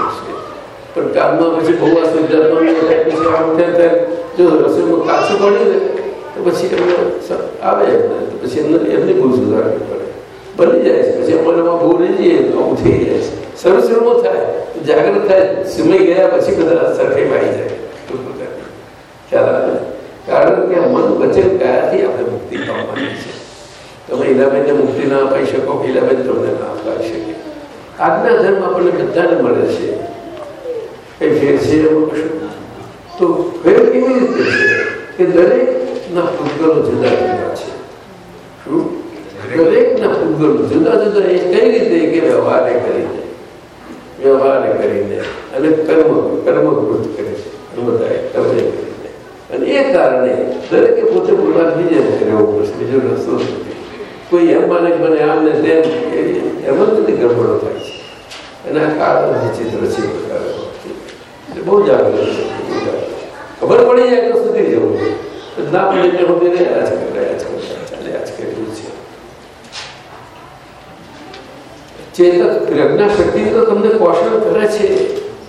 પણ કામમાં પછી બહુ આ શુદ્ધાત્માને પછી આમ થાય થાય. જો રસોઈમાં કાચું પડે ને, તો પછી એમને આવે પછી એમને એમની ભૂલ સુધારવી પડે. બની જાય છે. પછી અમારામાં બહુ રહી જઈએ આવું થઈ જાય છે. શરૂ શરૂમાં થાય જાગૃત થાય સમય ગયા પછી બધા સરખેમાં આવી જાય. ખ્યાલ આવે? કારણ કે મન વચન કયાથી આપણે મુક્તિ પામવાની છે. તમે ઈલાબેનને મુક્તિ ના અપાઈ શકો, ઈલાબેન તમને ના અપાઈ શકે. આજના ધર્મ આપણને બધાને મળે છે. કઈ ફેર છે એમાં તો ફેર કેવી રીતે છે? કે દરેકના પૂતગલો જુદા જુદા છે. શું? દરેકના પૂતગલો જુદા જુદા એ કઈ રીતે કે વ્યવહારે કરીને વ્યવહારે કરીને અને કર્મ, કર્મકૃત કરે છે. કર્મદાય કર્મે કરીને અને એ કારણે દરેકે પોતે પોતાની બીજે રહેવું પડશે બીજો રસ્તો કોઈ એમ માને મને આમ ને તેમ એ- જ બધી ગરબડો થાય છે. અને આ કાળ વિચિત્ર છે બહુ જાગૃત ખબર પડી જાય તો સુધી જવું? ના પડે એટલે હું કરે આ જ કરે ચાલે આ જ કરેલું છે ચેતક પ્રજ્ઞાશક્તિ તો તમને કૌશલ કરે છે.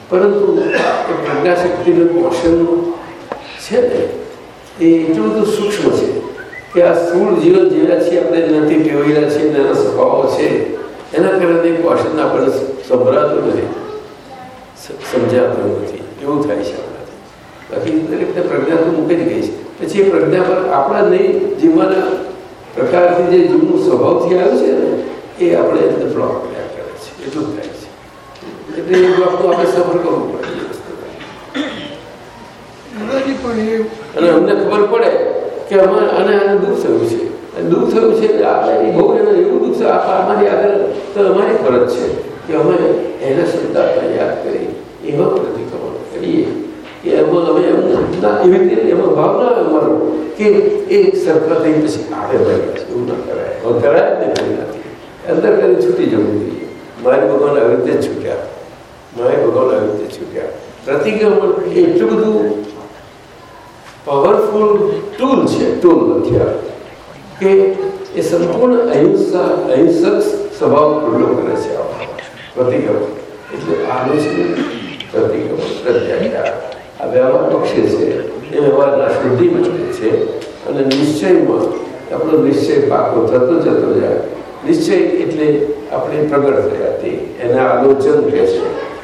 પરંતુ એ પ્રજ્ઞાશક્તિનું કૌશલ છે ને, એ એટલું બધું સૂક્ષ્મ છે કે આ સ્થૂળ જીવન જીવ્યા છીએ આપણે નથી ટેવાયેલા છીએ ને એના સ્વભાવો છે. એના કારણે કૌશલ આપણને સંભળાતું નથી. સમજાતું નથી. એવું થાય છે બાકી દરેકને પ્રજ્ઞા તો મૂકી જ ગઈ છે. પછી એ પ્રજ્ઞા પર આપણા નહીં જીવવાના પ્રકારથી જે જૂનું સ્વભાવથી આવ્યું છે ને એ આપણે અંદર બ્લોક કર્યા કરે છે. એટલું થાય છે. એટલે એ બ્લોકનું આપણે સફર કરવું પડે. અને અમને ખબર પડે કે અમારે આને આને દુઃખ થયું છે. અને દુઃખ થયું છે આપણે બહુ એને એવું દુઃખ છે આ અમારી આગળ તો અમારી ફરજ છે કે અમે એને શ્રદ્ધા યાદ કરી એવા પ્રતિક્રમણ કરીએ. કે એમાં અમે એમ એવી રીતે એમાં ભાવ ના આવે અમારો કે એ સરખા થઈ પછી આવે ભાઈ એવું ના કરાય. કરાય? અંદર કરી છૂટી જવું જોઈએ મારે ભગવાન આવી રીતે છૂટ્યા. મારે ભગવાન આવી રીતે છૂટ્યા. પ્રતિક્રમણ એટલું બધું પાવરફુલ ટૂલ છે. ટૂલ નથી કે એ સંપૂર્ણ અહિંસા, અહિંસક સ્વભાવ પૂર્ણ કરે છે પ્રતિક્રમણ એટલે આનું છે પ્રતિક્રમણ પ્રત્યાખ્યા આ વ્યવહાર પક્ષે છે. એ વ્યવહારના શુદ્ધિ માટે છે. અને નિશ્ચયમાં આપણો નિશ્ચય પાકો થતો જતો જાય. નિશ્ચય એટલે આપણે પ્રગટ થયા તે, એના આલોચન કહે છે.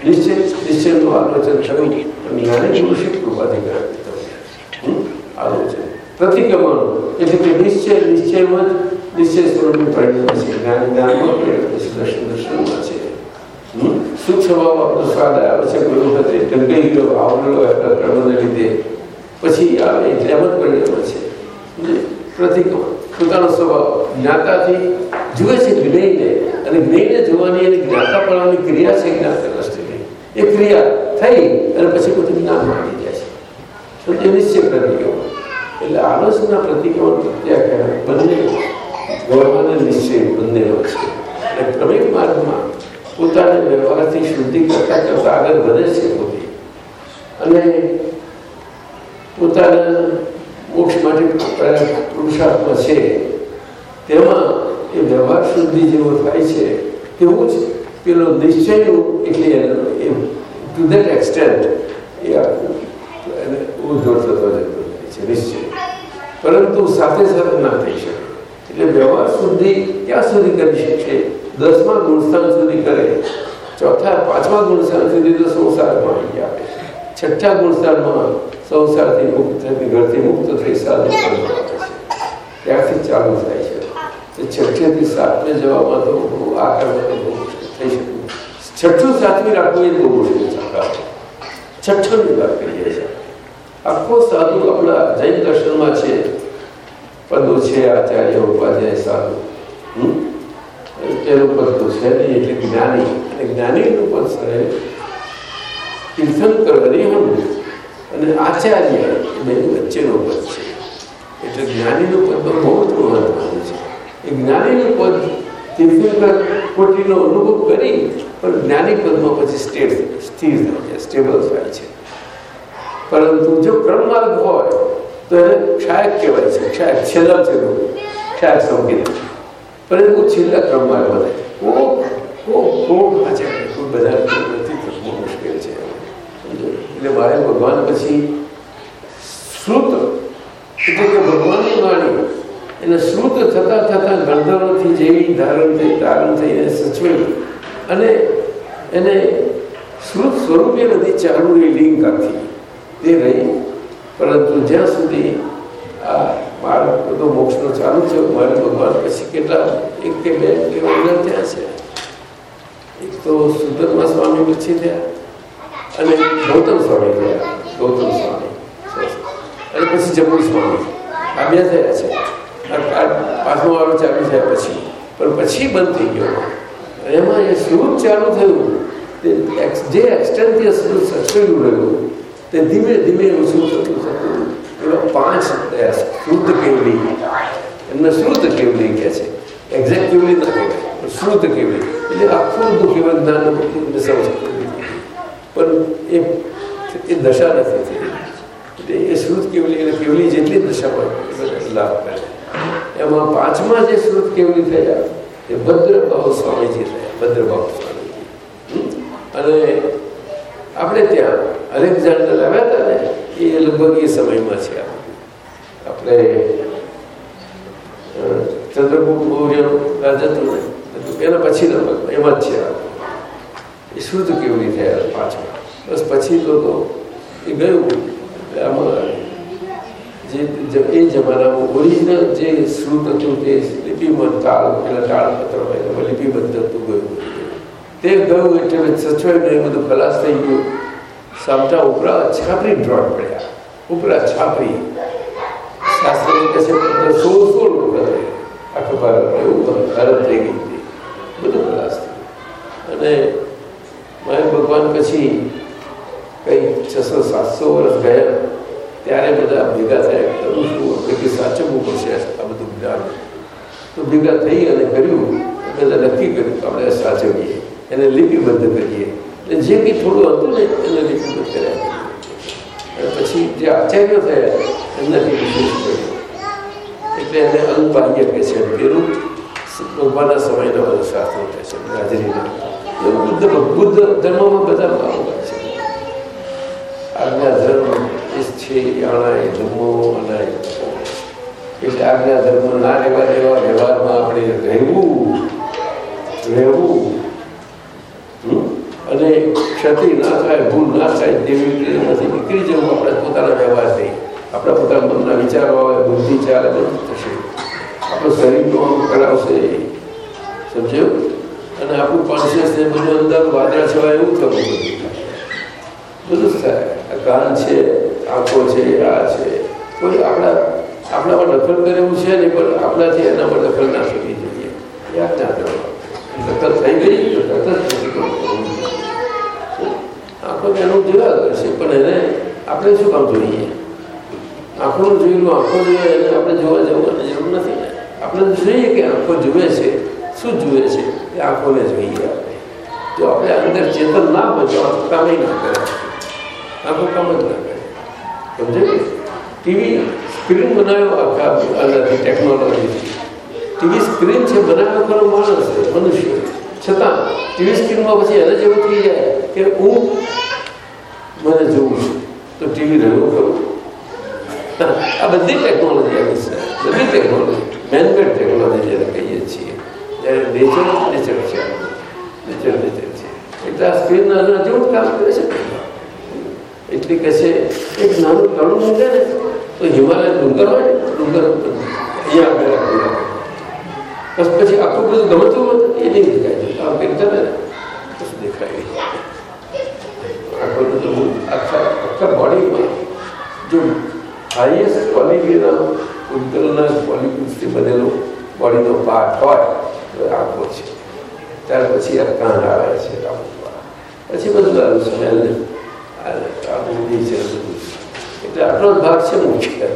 નિશ્ચય, નિશ્ચયનું આલોચન થયું જ્ઞાને જ્ઞાની પુરુષે કૃપાથી કરાવી તમને આલોચન. પ્રતિક્રમણ એટલે કે નિશ્ચય, નિશ્ચયમાં જ નિશ્ચય સ્વરૂપનું પરિણામ છે. જ્ઞાન, જ્ઞાનમાં પરિણામ છે દર્શન દર્શનમાં છે? સુખ સ્વભાવ આપણો સ્વાદ આવે છે? કોઈ વખતે ટંકાઈ ગયો આવડેલો કર્મને લીધે. પછી આવે, એટલે એમ જ પરિણામ છે? પ્રતિક્રમણ, પોતાનો સ્વભાવ, જ્ઞાતાથી જુએ છે જ્ઞેયને અને જ્ઞેયને જોવાની અને જ્ઞાતા પડવાની ક્રિયા છે જ્ઞાતા દ્રષ્ટિની એ ક્રિયા થઈ અને પછી બધું જ્ઞાન માની જાય છે. તો તે નિશ્ચય ગયો એટલે આલોચના પ્રતિક્રમણ પ્રત્યાખ્યાન બંને ગૌરવ નિશ્ચય બંને છે. અને ક્રમિક માર્ગમાં પોતાના વ્યવહારથી શુદ્ધિ કરતા કરતા આગળ વધે છે પોતે. અને પોતાના મોક્ષ માટે પુરુષાર્થમાં છે. તેમાં એ વ્યવહાર શુદ્ધિ જેવો થાય છે તેવું જ પેલો નિશ્ચય એટલે ટુ ધેટ એક્સટેન્ટ એ એને થતો જતો જાય છે, નિશ્ચય. પરંતુ સાથે સાથે ના થઈ શકે. એટલે વ્યવહાર શુદ્ધિ ક્યાં સુધી કરી શકે? દસમા ગુણસ્થાન સુધી કરે. ચોથા, પાંચમા ગુણસ્થાન સુધી તો સંસારમાં આવી આપે છઠ્ઠા ગુણસ્થાનમાં સંસારથી મુક્ત, ઘરથી મુક્ત થઈ સાધુ ત્યારથી ચાલુ થાય છે. છઠ્ઠેથી સાતમે જવામાં તો બહુ થઈ શકે. છઠ્ઠું સાતમી રાખવું એ બહુ મુશ્કેલ છે વાત કરીએ છીએ. આખો સાધુ આપણા જૈન દર્શનમાં છે. પદો છે આચાર્ય, ઉપાધ્યાય, સાધુ? પેલું પદ તો છે નહીં, એટલે જ્ઞાની. અને જ્ઞાનીનું પદ છે તીર્થંકર હરિહમ અને આચાર્ય, એ બેની વચ્ચેનો પદ છે. એટલે જ્ઞાનીનું પદ તો બહુ જ મહત્વનું છે. જ્ઞાનીનું પદ તીર્થંકર કોટીનો અનુભવ કરી, પણ જ્ઞાની પદમાં પછી સ્ટેટ સ્થિર થાય છે સ્ટેબલ થાય છે. પરંતુ જો ક્રમમાર્ગ હોય, તો એને ક્ષાયક કહેવાય છે, ક્ષાયક છેલ્લા છેલ્લું ક્ષાયક સંકેત પરંતુ છેલ્લા ક્રમમાર્ગ વધે ખૂબ આચાર્ય ખૂબ બધા નથી મુશ્કેલ છે. એટલે મારે ભગવાન પછી શ્રુત એટલે કે ભગવાનની વાણી એને શ્રુત થતાં થતાં ગણધરોથી જેવી ધારણ થઈ ધારણ થઈ એને સચવેલું. અને એને શ્રુત સ્વરૂપે નથી ચાલુ એ લિંગ આખી તે રહી. પરંતુ જ્યાં સુધી આ બાળક બધો મોક્ષનો ચાલુ છે મારે ભગવાન પછી કેટલા એક કે બે કે વગર થયા છે. એક તો સુધર્મા સ્વામી પછી થયા અને ગૌતમ સ્વામી થયા. ગૌતમ સ્વામી. અને પછી જમ્મુ સ્વામી. આ બે થયા છે. પાંચમો વાળો ચાલુ થયા પછી. પણ પછી બંધ થઈ ગયો. એમાં એ સ્વરૂપ ચાલુ થયું. તે એક્સ- જે એક્સટેન્ટિયસ સ્વરૂપ સચવેલું રહ્યું, તે ધીમે ધીમે ઓછું થતું થતું એવા પાંચ થયા શુદ્ધ કેવલી એમને શ્રુત કેવલી કહે છે. એક્ઝેક્ટ કેવલી ના કહેવાય, પણ શ્રુત કેવલી એટલે આખું બધું કેવલ જ્ઞાન સમજ પણ એ એ દશા નથી થઈ એટલે એ શ્રુત કેવલી અને કેવલી જેટલી દશા હોય એ બધા લાભ કરે. એમાં પાંચમા જે શ્લોક કેવલી થયા એ ભદ્રભાવ સ્વામીજી થયા ભદ્રભાવ સ્વામીજી. અને આપણે ત્યાં અલેક્ઝાન્ડર આવ્યા હતા ને, એ લગભગ એ સમયમાં છે. આપણે ચંદ્રગુપ્ત મૌર્યનું રાજ હતું ને એના પછી લગભગ એમાં જ છે. એ શુદ્ધ કેવલી થયા પાછળ બસ પછી તો એ ગયું. આમાં જે એ જમાનામાં ઓરિજિનલ જે શ્રુત હતું તે લિપિમાં તાળ પેલા તાળપત્ર હોય એમાં લિપિબદ્ધ હતું ગયું. તે ગયું એટલે સચવાયું એ બધું ખલાસ થઈ ગયું. સામટા ઉપરા છાપરી ડ્રોટ પડ્યા. ઉપરા છાપરી. શાસ્ત્રી કહે છે એવું ભારત થઈ ગઈ હતી. બધું ખલાસ અને મારે ભગવાન પછી કંઈ છસો સાતસો વર્ષ ગયા. ત્યારે બધા ભેગા થયા કે શું આપણે કે સાચવવું પડશે આ બધું જ્ઞાન તો ભેગા થઈ અને કર્યું બધા નક્કી કર્યું આપણે સાચવીએ. એને લિપિબદ્ધ કરીએ. એટલે જે કંઈ થોડું હતું ને એને લિપિબદ્ધ કર્યા. અને પછી જે આચાર્યો થયા, એમનાથી એટલે એને અનુબાહ્ય કે છે પેલું ભગવાનના સમયના શાસ્ત્રો કહે છે હાજરીના બુદ્ધ બુદ્ધ ધર્મમાં બધા છે. આજ્ઞા, ધર્મ એ છે આણા એ એટલે આજ્ઞા ધર્મ ના રહેવા દેવા વ્યવહારમાં આપણે રહેવું રહેવું. અને ક્ષતિ ના થાય, ભૂલ ના થાય તેવી નથી નીકળી જવું આપણે પોતાના વ્યવહારથી. આપણા પોતાના વિચારો આવે, બુદ્ધિ ચાલે, બધું થશે. આપણું શરીરનું કરાવશે સમજ્યું? અને આપણું કોન્શિયસ બધું અંદર વાદળા છવાય એવું થવું બધું બધું જ થાય. આ કાન છે આંખો છે, આ છે. કોઈ આપણા આપણામાં દખલ કરે એવું છે નહીં, પણ આપણાથી એનામાં દખલ ના થવી જોઈએ યાદ ના કરવા થઈ ગઈ. આંખો એનું જોયા કરશે, પણ એને આપણે શું કામ જોઈએ? આંખોનું જોયેલું, આંખો જોઈએ એને આપણે જોવા જવાની જરૂર નથી. આપણે જોઈએ કે આંખો જુએ છે. શું જુએ છે? એ આંખોને જોઈએ આપણે. જો આપણે અંદર ચેતન ના હોય કામ ના કરે. આંખો કામ જ ના કરે સમજાય ટીવી સ્ક્રીન બનાવ્યો આખા આનાથી ટેકનોલોજીથી ટીવી સ્ક્રીન છે બનાવ્યો ખરો માણસ છે મનુષ્ય છતાં ટીવી સ્ક્રીનમાં પછી એને જેવું થઈ જાય કે હું મને જોઉં છું તો ટીવી રહ્યું ખરું આ બધી ટેકનોલોજી આવી છે બધી ટેકનોલોજી મેનમેડ ટેકનોલોજી જેને કહીએ છીએ જ્યારે નેચર નેચર છે નેચર નેચર છે એટલે આ સ્ક્રીનના અંદર જેવું જ કામ કરે છે એટલે કે છે એક નાનું તળું મૂકે ને તો હિમાલય ડુંગર હોય ને ડુંગર ઉપર અહીંયા આગળ રાખેલા બસ પછી આખું બધું ગમતું હોય એ નહીં દેખાય છે આમ કંઈક કરે ને બસ દેખાય આખું બધું આખા આખા બોડીમાં જો હાઈએસ્ટ ક્વોલિટીના ઉત્તરના ક્વોલિટીથી બનેલો બોડીનો પાર્ટ હોય તો એ આંખો છે ત્યાર પછી આ કાન આવે છે પછી બધું આવે સ્મેલ આ બુદ્ધિ છે એટલે આટલો જ ભાગ છે મુખ્ય.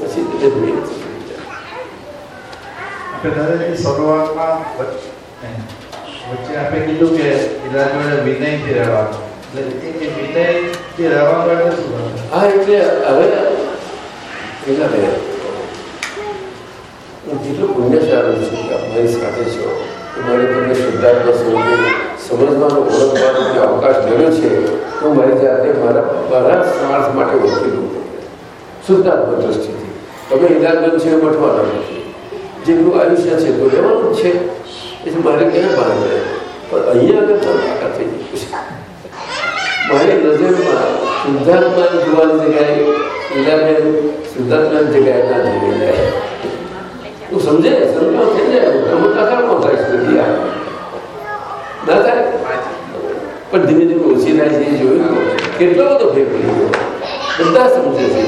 પછી ધીરે શરૂઆતમાં વચ્ચે આપણે કીધું કે રહેવાનું એટલે વિનયથી રહેવા માટે શું એટલે હવે એના બે હું જેટલું પુણ્યશાળી છું કે આપ મારી સાથે છો તો મારે તમને શુદ્ધાત્મા સ્વરૂપે સમજવાનો ઓળખવાનો જે અવકાશ મળ્યો છે હું મારી જાતે મારા મારા સ્વાર્થ માટે ઓળખી લઉં શુદ્ધાત્મા દ્રષ્ટિથી તમે ઈલાજબંધ છે એ મટવાના નથી જેટલું આયુષ્ય છે તો રહેવાનું જ છે એટલે મારે ક્યાં બહાર રહે પણ અહીંયા આગળ પણ તાકાત થઈ ગઈ છે મારી નજરમાં શુદ્ધાત્મા જોવાની જગ્યાએ ઈલાબેન શુદ્ધાત્માની જગ્યાએ ના જોઈ જાય તું સમજે સમજો થઈ જાય તમે કથામાં થાય છે બધી આ ના થાય પણ ધીમે ધીમે ઓછી થાય છે એ જોયું તો કેટલો બધો ફેર પડી ગયો બધા સમજે છે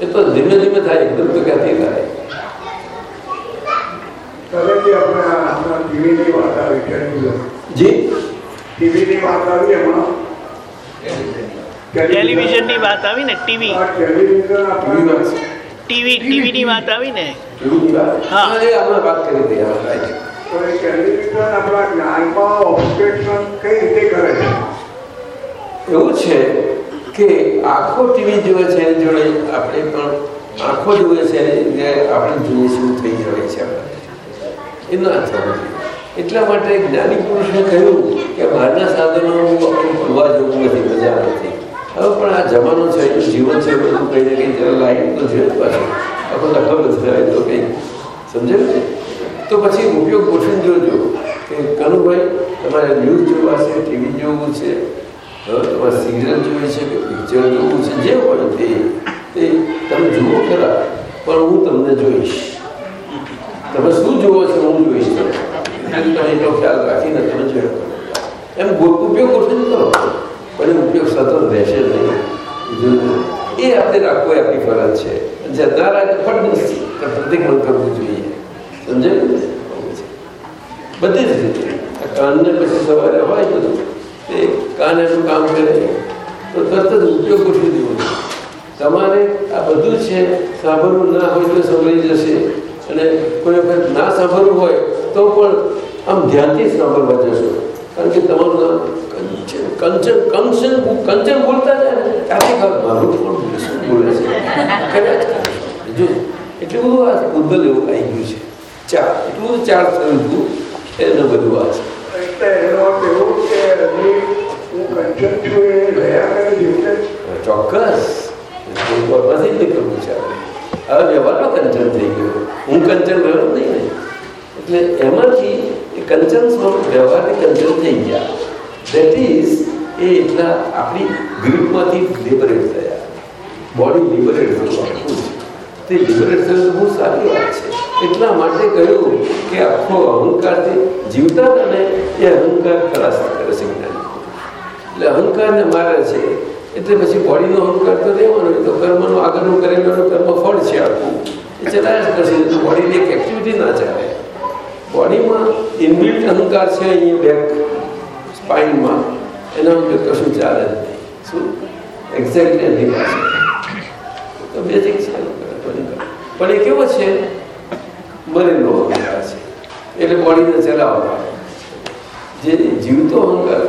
એ તો ધીમે ધીમે થાય એકદમ તો ક્યાંથી થાય કરેલી આપણે આપણા ટીવીની વાત આવી ટેલિવિઝન જી ટીવીની વાત આવી એમાં ટેલિવિઝનની વાત આવી ને ટીવી ટીવી ટેલિવિઝન ટીવી ની વાત આવી ને વાત હા. વાત કરી ટેલિવિઝન એવું છે કે આખો ટીવી જોવે છે એની જોડે આપણે પણ આંખો જોવે છે આપણે જોઈએ શું થઈ જાય છે. એ ના થવું જોઈએ એટલા માટે જ્ઞાની પુરુષને કહ્યું કે બહારના સાધનોનું આપણું જેવું નથી, મજા નથી. હવે પણ આ જમાનો છે, એનું જીવન છે બધું કંઈ કંઈ જરા લાઈટ તો છે જ પાછું. આપણને ખબર થાય તો કંઈ સમજાયું ને તો પછી ઉપયોગ ગોઠવી જોજો કે કનુભાઈ, તમારે ન્યૂઝ જોવા છે ટીવી જોવું છે તમારે સિરિયલ જોવી છે કે પિક્ચર જોવું છે, જે હોય તે તે તમે જુઓ ખરા, પણ હું તમને જોઈશ. તમે શું જુઓ છો, હું જોઈશ તમે તમે એટલો ખ્યાલ રાખીને તમે જોયો. એમ ઉપયોગ ગોઠવી કરો. પણ ઉપયોગ સતત રહેશે નહીં. એ આપણે રાખવો આપણી ફરજ છે. જતા રાખે પણ પ્રતિક્રમણ કરવું જોઈએ. સમજાયું. બધી જ રીતે. કાનને પછી સવારે હોય બધું તે કાન એનું કામ કરે. તો તરત જ ઉપયોગ ગોઠવી દેવો. તમારે આ બધું છે, સાંભળવું ના હોય તો સંભળાઈ જશે. અને કોઈ વખત ના સાંભળવું હોય તો પણ આમ ધ્યાનથી સાંભળવા જશો. કારણ કે તમારું નામ કંચન કંચન કંચન કંચન બોલતા જાય ને ત્યાંથી ખબર મારું પણ શું બોલે છે? જો એટલું બધું આ ઉદ્ગલ એવું આવી ગયું છે. ચાર એટલું બધું ચાર થયું એને બધું આ છે. ચોક્કસ. નથી જ કરવું છે. આપણે હવે વ્યવહારનો કંચન થઈ ગયો. હું કંચન રહ્યો નહીં ને. એટલે એમાંથી એ કંચન સ્વરૂપ વ્યવહારની કંચન થઈ ગયા. દેટ ઇઝ એ એટલા આપણી ગ્રીપમાંથી લિબરેટ થયા. બોડી લિબરેટ તે લિબરેટ થયું તો બહુ સારી વાત છે. એટલા માટે કહ્યું કે આખો અહંકારથી જીવતા હતા ને એ અહંકાર ખલાસ કરે છે. એટલે અહંકારને મારે છે એટલે પછી બોડીનો અહંકાર તો રહેવાનો તો કર્મનું આગળનું કરેલું કર્મ ફળ છે આખું. એ ચલાયા કરશે, તો બોડીની એક એક્ટિવિટી ના ચાલે. બોડીમાં ઇનબિલ્ટ અહંકાર છે અહીંયા બેક સ્પાઇનમાં એના વગર કશું ચાલે શું? એક્ઝેક્ટલી અધિકાર છે તો બેઝિક છે. પણ એ કેવો છે? મરેલો અહંકાર છે. એટલે બોડીને ચલાવવા જે જીવતો અહંકાર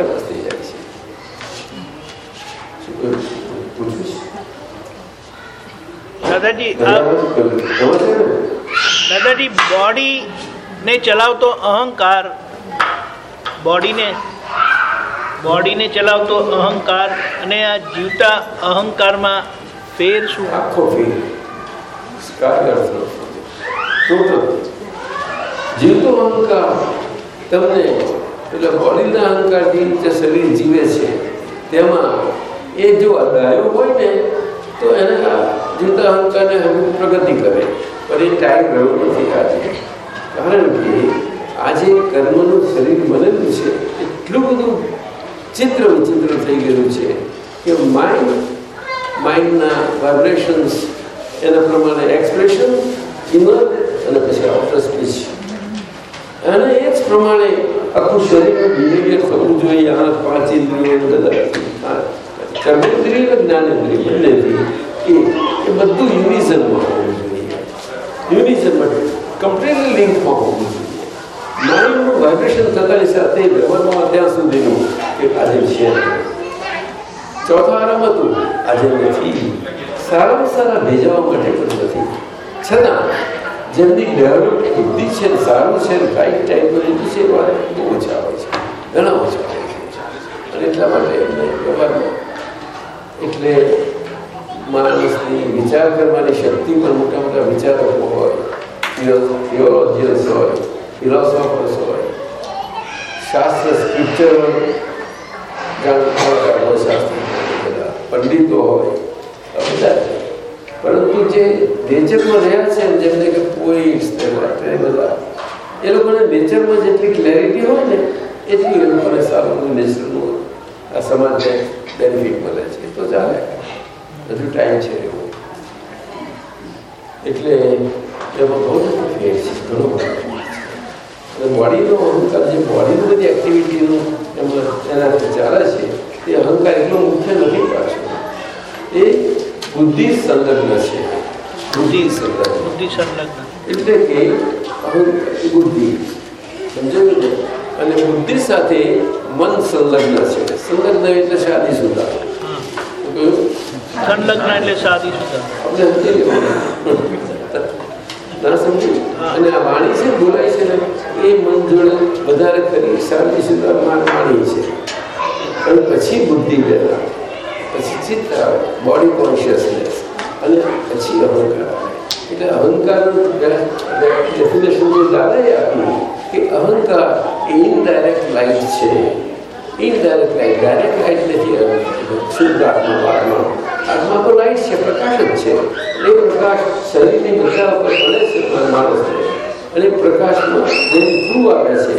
છું? દાદાજી બોડી ને? દાદાજી ચલાવતો અહંકાર બોડીને બોડીને ચલાવતો અહંકાર અને આ જીવતા અહંકારમાં ફેર શું આખો ફેર જીવતો અહંકાર તમને, એટલે બોડીના અહંકારથી જે શરીર જીવે છે, તેમાં એ જો અદાયો હોય ને, તો એને જીવતા અહંકારને હવે પ્રગતિ કરે. પણ એ ટાઈમ રહ્યો નથી આજે. કારણ કે આજે કર્મનું શરીર બનેલું છે. એટલું બધું ચિત્ર વિચિત્ર થઈ ગયેલું છે કે માઇન્ડ માઇન્ડના વાઇબ્રેશન્સ એના પ્રમાણે એક્સપ્રેશન ઇનર અને પછી આઉટર સ્પીચ અને એ જ પ્રમાણે આખું શરીરનું બિહેવિયર થવું જોઈએ આ પાંચ ઇન્દ્રિયો બધા. કર્મેન્દ્રિય અને જ્ઞાનેન્દ્રિય બંનેથી એ એ બધું યુનિઝનમાં હોવું જોઈએ. યુનિઝનમાં કમ્પ્લીટલી લિંકમાં હોવું જોઈએ. માઇન્ડનું વાઇબ્રેશન થતાની સાથે વ્યવહારમાં ત્યાં સુધીનું કે આજે છે. ચોથો આરામ હતું, આજે નથી સારામાં સારા ભેજવા માટે પણ નથી. છતાં, જેમની ડેવલપ બુદ્ધિ છે ને સારું છે ને રાઈટ ટાઈપનું લીધું છે એવા બહુ ઓછા હોય છે. ઘણા ઓછા હોય છે. અને એટલા માટે એમને વ્યવહારમાં એટલે માણસની વિચાર કરવાની શક્તિ પણ મોટા મોટા વિચારકો હોય થિયોલોજીયન્સ હોય ફિલોસોફર્સ હોય, શાસ્ત્ર સ્ક્રિપ્ચર જાણતા શાસ્ત્ર બધા પંડિતો હોય, આ બધા છે. પરંતુ જે નેચરમાં રહ્યા છે ને જેમને કે પોઈટ્સ ને રાઇટર એ બધા, એ લોકોને નેચરમાં જેટલી ક્લેરિટી હોય ને, એટલી એ લોકોને સારું નેચરનું આ સમાજને બેનિફિટ મળે છે તો ચાલે. હજુ ટાઈમ છે એવો એટલે એમાં બહુ બધું ફેર છે ઘણો બધો અને બોડીનો અહંકાર જે બોડીની બધી એક્ટિવિટીનું એમાં એનાથી ચાલે છે તે અહંકાર એટલો મુખ્ય નથી પાછો. એ બુદ્ધિ સંલગ્ન છે. બુદ્ધિ સંલગ્ન. બુદ્ધિ સંલગ્ન. એટલે કે અહંકાર બુદ્ધિ. સમજાયું ને? અને બુદ્ધિ સાથે મન સંલગ્ન છે. સંલગ્ન એટલે શાદી સુધા શું કહ્યું સંલગ્ન એટલે અને આ વાણી છે બોલાય છે ને, એ મન વધારે કરી શાંતિ સુધા વાણી છે. અને પછી બુદ્ધિ પહેલા પછી ચિત્ત આવે બોડી કોન્શિયસનેસ અને પછી અહંકાર એટલે અહંકાર ડેફિનેશન જે દાદાએ આપ્યું કે અહંકાર ઇનડાયરેક્ટ લાઈફ છે. ઇનડાયરેક્ટ લાઈટ ડાયરેક્ટ લાઇટ નથી શુદ્ધ આત્મા આત્મા તો લાઈટ છે પ્રકાશ જ છે એ પ્રકાશ શરીરની બધા ઉપર પડે છે માણસને અને પ્રકાશમાં જેની ધ્રુવ આવે છે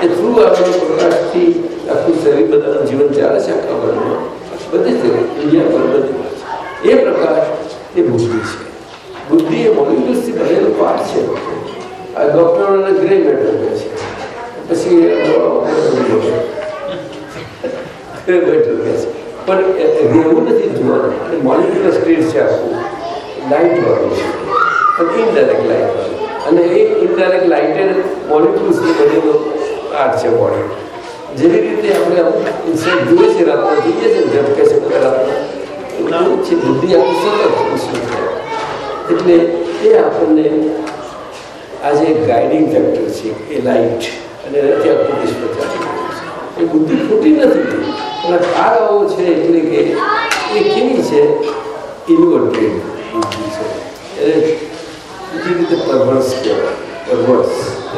એ ધ્રુવ આવેલા પ્રકાશથી આખું શરીર બધાનું જીવન ચાલે છે આખા વર્લ્ડમાં બધી જ ઇન્ડિયા પર બધી એ પ્રકાશ એ બુદ્ધિ છે બુદ્ધિ એ મોલિક્યુલ્સથી ભરેલો પાઠ છે આ ડૉક્ટરોને ગ્રે મેટર છે પછી મેટર કહે છે પણ એવું નથી જોવાનું. મોલિક્યુલર સ્ટેટ છે આખું. લાઇટવાળું છે. પણ ઇનડાયરેક્ટ લાઇટ અને એ ઇનડાયરેક્ટ લાઇટેડ મોલિક્યુલ્સની બનેલો આર્ટ છે બોડી જેવી રીતે આપણે ઇન્સાઇડ જોઈએ છે રાતના જોઈએ છે ઝટકે છે રાતના છે બુદ્ધિ આપણું સતત એટલે એ આપણને આજે ગાઈડિંગ ફેક્ટર છે, એ લાઇટ અને એનાથી આખું વિશ્વ એ બુદ્ધિ ખોટી નથી. આ આવો છે એટલે કે એ કેવી છે? ઇન્વર્ટેડ બુદ્ધિ છે એટલે બીજી રીતે પરવર્સ કહેવાય પરવર્સ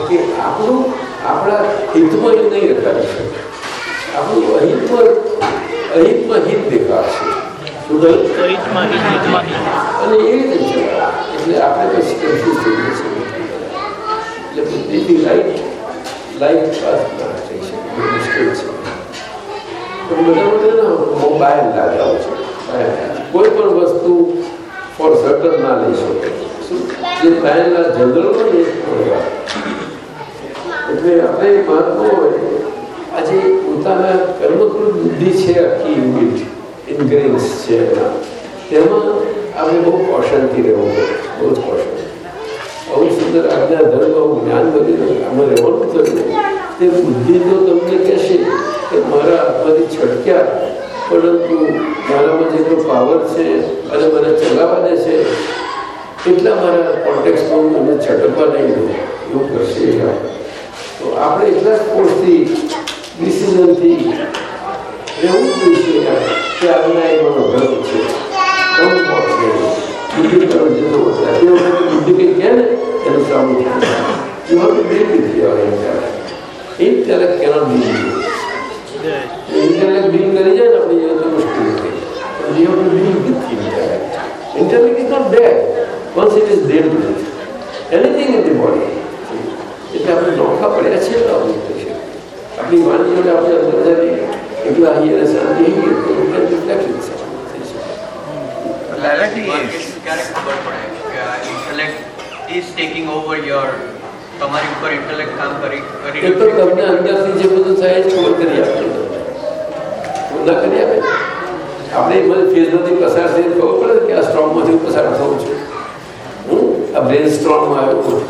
કે આપણું આપણા હિતમાં એ નહીં રખાડી શકે આપણું અહિતમાં અહિતમાં હિત દેખાડશે અને એ રીતે એટલે આપણે પછી કન્ફ્યુઝ થઈ એટલે બુદ્ધિથી લાઈટ લાઈટ પાસ થઈ શકે મુશ્કેલ છે. પણ બધા લાગ્યા છે. કોઈ પણ વસ્તુ ફોર સર્ટન ના લઈ શકે. જે પાયેલા જનરલ એટલે આપણે માનવું હોય, આજે પોતાના કર્મકૃત બુદ્ધિ છે આખી યુનિટ ઇન્ગ્રેન્સ છે એના. તેમાં આપણે બહુ કોશનથી રહેવું પડે, બહુ જ કોશન આવું સુંદર આજ્ઞા ધર્મ આવું જ્ઞાન વગેરે આમાં રહેવાનું તે બુદ્ધિ તો તમને કહેશે. કે મારા હાથમાંથી છટક્યા પરંતુ મારામાં જેટલો પાવર છે અને મને ચલાવવા દે છે. એટલા મારા કોન્ટેક્સમાં હું મને છટકવા નહીં દઉં. એવું કરશે એ આપણે. તો આપણે એટલા જ ફોર્સથી ડિસિઝનથી રહેવું જ જોઈશે કે આજના એ મારો ધર્મ છે કમ પહોંચે બુદ્ધિ તરફ જતો હશે તે વખતે બુદ્ધિ કંઈ કહે ને એનું સામું થાય you have to deal with your intellect intellect cannot deal intellect deal કરી જાય ને આપણે એ તો મુશ્કેલ થઈ જાય you have to deal with intellect intellect is not dead once it is dealt with anything in the body એટલે આપણે નોખા પડ્યા છે તો આવું થશે આપણી વાણી જોડે આપણે અંદર જઈએ એકલા આવીએ અને શાંતિ આવીએ તો રિફ્લેક્શન થઈ શકે દાદાજી ક્યારે ખબર પડે કે આ intellect is taking over your તમારી ઉપર ઇન્ટેલેક્ટ કામ કરી કરી એ તો તમને અંદરથી જે બધું થાય એ ખબર કરી આપે. ખબર ના કરી આપે. આપણે એ બધે ફેઝમાંથી પસાર થઈને ખબર પડે કે આ સ્ટ્રોંગમાંથી પસાર થવું છું. હું આ બ્રેન સ્ટ્રોંગમાં આવ્યો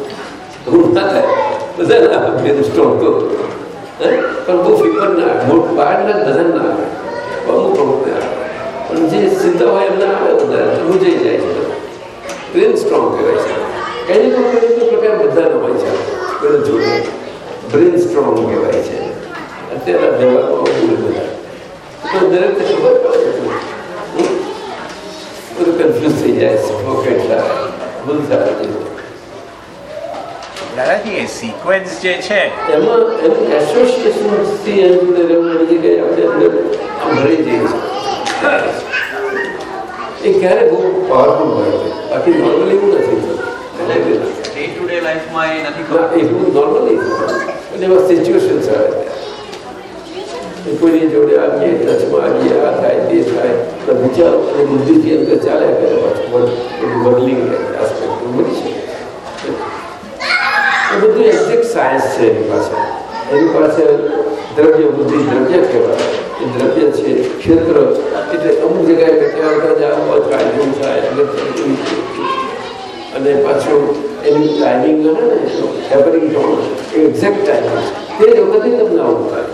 હું ના થાય. બધા ના આવે બ્રેન સ્ટ્રોંગ તો હે? પણ બહુ ફિકર ના આવે. મોટ બહારના બધા ના આવે. અમુક અમુક ના આવે. પણ જે સીધા હોય એમને આવે બધા હું જઈ જાય છે. બધા બ્રેન સ્ટ્રોંગ કહેવાય છે. એની પણ કોઈ પ્રકાર બધાના હોય છે. બધા જોડે બ્રેન સ્ટ્રોંગ કહેવાય છે અત્યારે વ્યવહારમાં બહુ બધા તો દરેકને ખબર પડે છે હમ? બધું કન્ફ્યુઝ થઈ જાય છે પોકેટ થાય બધું થાય છે. દાદાજી એ સિક્વન્સ જે છે એમાં એનું એસોસિએશનથી એની જોડે રહેવું એની જગ્યાએ આપણે અંદર આમ ભરાઈ જઈએ છીએ એ ક્યારે બહુ પાવરફુલ હોય છે બાકી નોર્મલી એવું નથી થતું ડે ટુ ડે લાઈફમાં એ નથી ખબર. એવું નોર્મલી અને એવા સિચ્યુએશન્સ આવે એ કોઈની જોડે આવીએ, ટચમાં આવીએ, આ થાય, તે થાય. તો વિચારો અને બુદ્ધિથી અંદર ચાલ્યા કરે પાછું બધું બદલી આસ્પેક્ટ બની શકે. એ બધું એક્ઝેક્ટ સાયન્સ છે એની પાસે. એની પાસે દ્રવ્ય બુદ્ધિ દ્રવ્ય કહેવાય. એ દ્રવ્ય છે ક્ષેત્ર. એટલે અમુક જગ્યાએ બેઠા હતા જ આ થાય એવું થાય એટલે. અને પાછું એની ટાઈમિંગ કરે ને થવાનું એ એક્ઝેક્ટ ટાઈમિંગ તે જ વખતે તમને આવું થાય.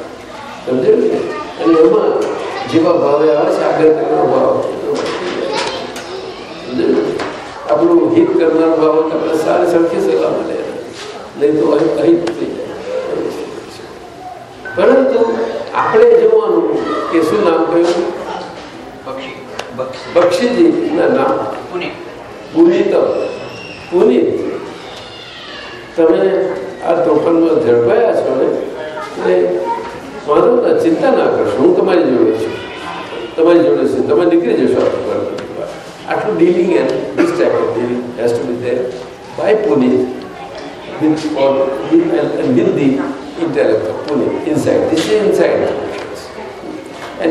સમજાયું ને? અને એમાં જેવા ભાવે આવે છે આગળ કરવાનો ભાવ. આપણું હિત કરનાર ભાવ આપણે સારી સરખી સલાહ મળે. નહીં તો અહીં થઈ જાય. પરંતુ આપણે જોવાનું કે શું નામ કહ્યું બક્ષી. બક્ષી. બક્ષીજી. ના નામ પુણે પુનિત તમે આ તોફાનમાં ઝડપાયા છો ને એટલે ચિંતા ના કરશો હું તમારી જોડે છું તમારી જોડે છું તમે નીકળી જશો. આટલું dealing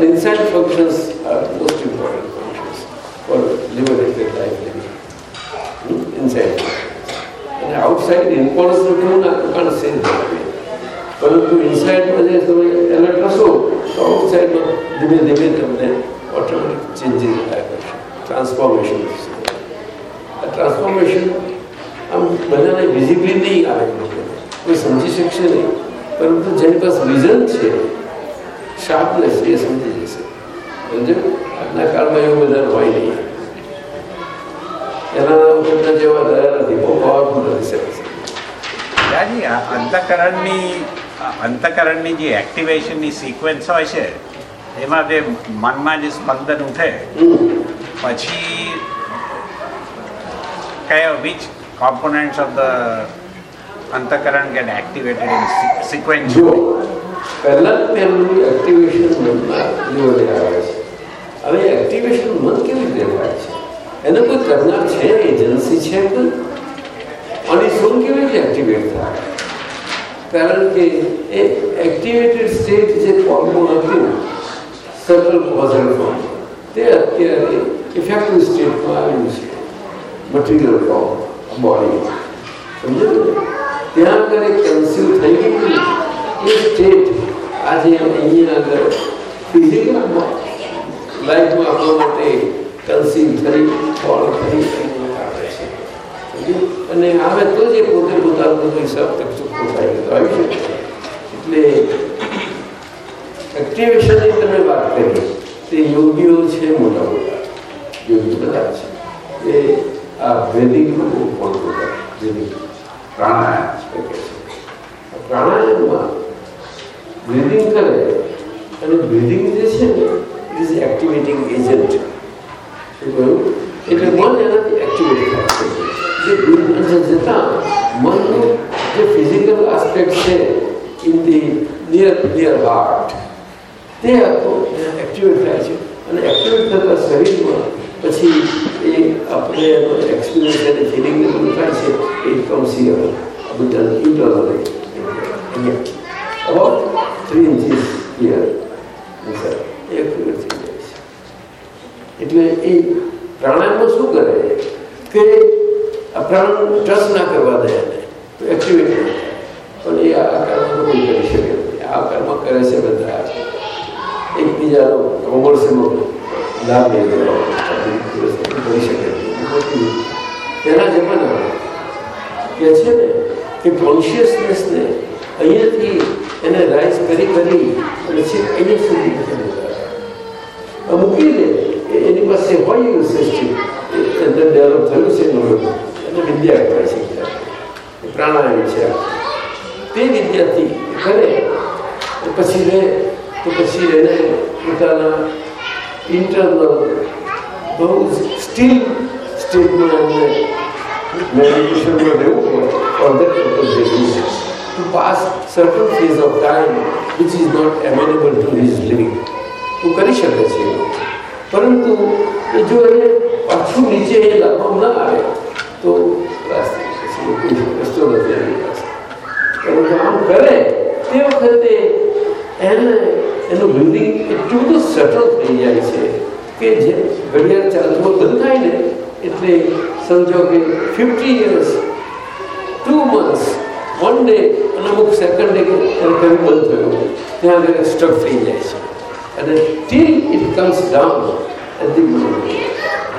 inside functions are most important functions for liberated life living. Hmm? Inside functions. And outside કેવું ના you can't say પરંતુ ઇનસાઇડમાં જે તમે એલર્ટ હશો, તો આઉટસાઇડમાં ધીમે ધીમે તમને ઓટોમેટિક ચેન્જીસ થાય કરશે ટ્રાન્સફોર્મેશન આ ટ્રાન્સફોર્મેશન આમ બધાને વિઝિબલી નહીં આવે કોઈ સમજી શકશે નહીં. પરંતુ જેની પાસે વિઝન છે શાર્પનેસ એ સમજી જશે. સમજો? આજના કાળમાં એવું બધા હોય નહીં. એના જેવા રહ્યા નથી. બહુ પાવરફુલ રહી શકે છે. દાદાજી અંતકરણની અંતકરણની જે એક્ટિવેશનની સિક્વન્સ હોય છે, એમાં જે મનમાં જે સ્પંદન ઉઠે, પછી કયો વિચ કોમ્પોનન્ટ્સ ઓફ ધ અંતકરણ ગેટ એક્ટિવેટેડ ઇન સિક્વન્સ જો પહેલા તેમનું એક્ટિવેશન મનમાં લેવલે આવે છે. હવે એક્ટિવેશન મન કેવી રીતે થાય છે? એનો કોઈ કરનાર છે એજન્સી છે કોઈ? અને સોલ કેવી રીતે એક્ટિવેટ થાય? કારણ કે એ એક્ટિવેટેડ સ્ટેટ જે ફોર્મમાં હતું પોઝલ ફોર્મ તે અત્યારે ઇફેક્ટિવ સ્ટેટમાં આવ્યું છે. મટીરિયલ ફોર્મ બોડી સમજો? ત્યાં આગળ એક થઈ ગયું એ સ્ટેટ આજે અહીંયા આગળ ફિઝિકલ લાઈફમાં આપવા માટે કેન્સિલ થઈ ફોલ થઈ આવે છે. સમજ્યું? અને આવે તો જ એ પોતે પોતાનો બધો હિસાબ તક થાય તો આવી શકે એટલે એક્ટિવેશનની તમે વાત કરી, તે યોગીઓ છે મોટા મોટા. યોગી બધા છે. એ આ વેદિકનું બહુ કરે વેદિક પ્રાણાયામ પ્રાણાયામમાં બ્રિધિંગ કરે અને બ્રિધિંગ જે છે ને ઇઝ એક્ટિવેટિંગ એજન્ટ શું કહ્યું? એટલે મન એનાથી એક્ટિવેટ થાય બ્રીથ જતાં મનનું જે ફિઝિકલ આસ્પેક્ટ છે in the near near heart તે આખું એક્ટિવેટ થાય છે અને એક્ટિવેટ થતા શરીરમાં પછી એ આપણે એક્સપિરિયન્સ થાય છે, એ કમ્સ હિયર બધા ઇન્ટરનલ છે. એટલે એ પ્રાણાયામમાં શું કરે? કે આ પ્રાણ ટચ ના કરવા દે એને તો એક્ટિવેટ ના થાય પણ એ આ આકારમાં તો કોઈ કરી શકે નથી આ આકારમાં કરે છે બધા એકબીજાનો કોમર્સનો લાભ લેતો કરી શકે નથી. તેના જમાનામાં કે છે ને કે કોન્શિયસનેસને અહીંયાથી એને રાઈઝ કરી કરી અને છેક અહીંયા સુધી પહોંચાડે. આ મૂકી દે એ એની પાસે હોય એવું સિસ્ટમ અંદર ડેવલપ થયું છે એનું એને વિદ્યા કહેવાય છે ત્યારે. એ પ્રાણાયામ છે આ. તે વિદ્યાથી કરે તો પછી રહે તો પછી એને પોતાના ઇન્ટરનલ બહુ સ્ટીલ સ્ટેટમાં એમને મેડિટેશનમાં રહેવું હોય or that purpose they use it to pass certain phase of time which is not amenable to his living. તું કરી શકે છે એવું. પરંતુ એ જો એને પાછું નીચે એ લાવવામાં ના આવે તો રાસ્તે પછી કોઈ રસ્તો નથી એની પાસે પરંતુ આમ કરે તે વખતે એને એનું બ્રિધિંગ એટલું બધું સટલ થઈ જાય છે કે જે ઘડિયાળ ચાલતું બંધ થાય ને એટલે સમજો કે fifty years to months one day અને અમુક સેકન્ડ ડે એને કયું બંધ થયું ત્યાં આગળ સ્ટક થઈ જાય છે અને till it comes down at the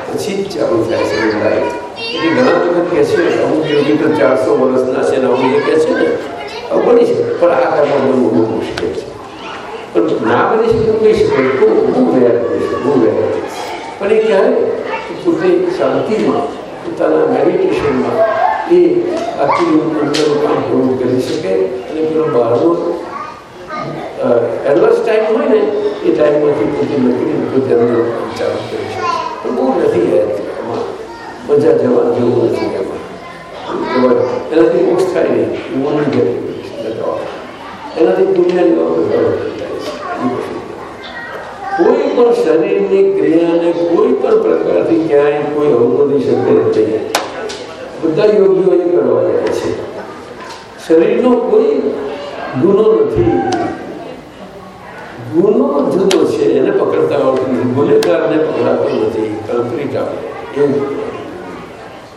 પછી જ ચાલુ થાય છે એની એટલે ઘણા લોકો કહે છે અમુક યોગી તો ચારસો વર્ષના છે અમુક કહે છે ને બની પણ આ કામમાં બનવું બહુ છે પણ ના બની શકે કહી શકે તો હું વેર હું વેર પણ એ ક્યારે પોતે શાંતિમાં પોતાના મેડિટેશનમાં એ આખી કરી શકે અને પેલો બહારનો એડવર્સ ટાઈમ હોય ને એ ટાઈમમાંથી પોતે નીકળીને પોતે ચાલુ કરી શકે પણ બહુ નથી આમાં મજા જવા જેવું નથી એનાથી મોક્ષ થાય નહીં. એનાથી બાબત કોઈ પણ શરીરની ક્રિયાને કોઈ પણ પ્રકારથી ક્યાંય કોઈ અવરોધી શકે નથી. બધા યોગીઓ એ કરવા જાય છે. શરીરનો કોઈ ગુનો નથી. ગુનો જુદો છે. એને પકડતા આવડતું નથી. ગુનેગારને પકડાતું નથી. કલ્પ્રિટ એવું?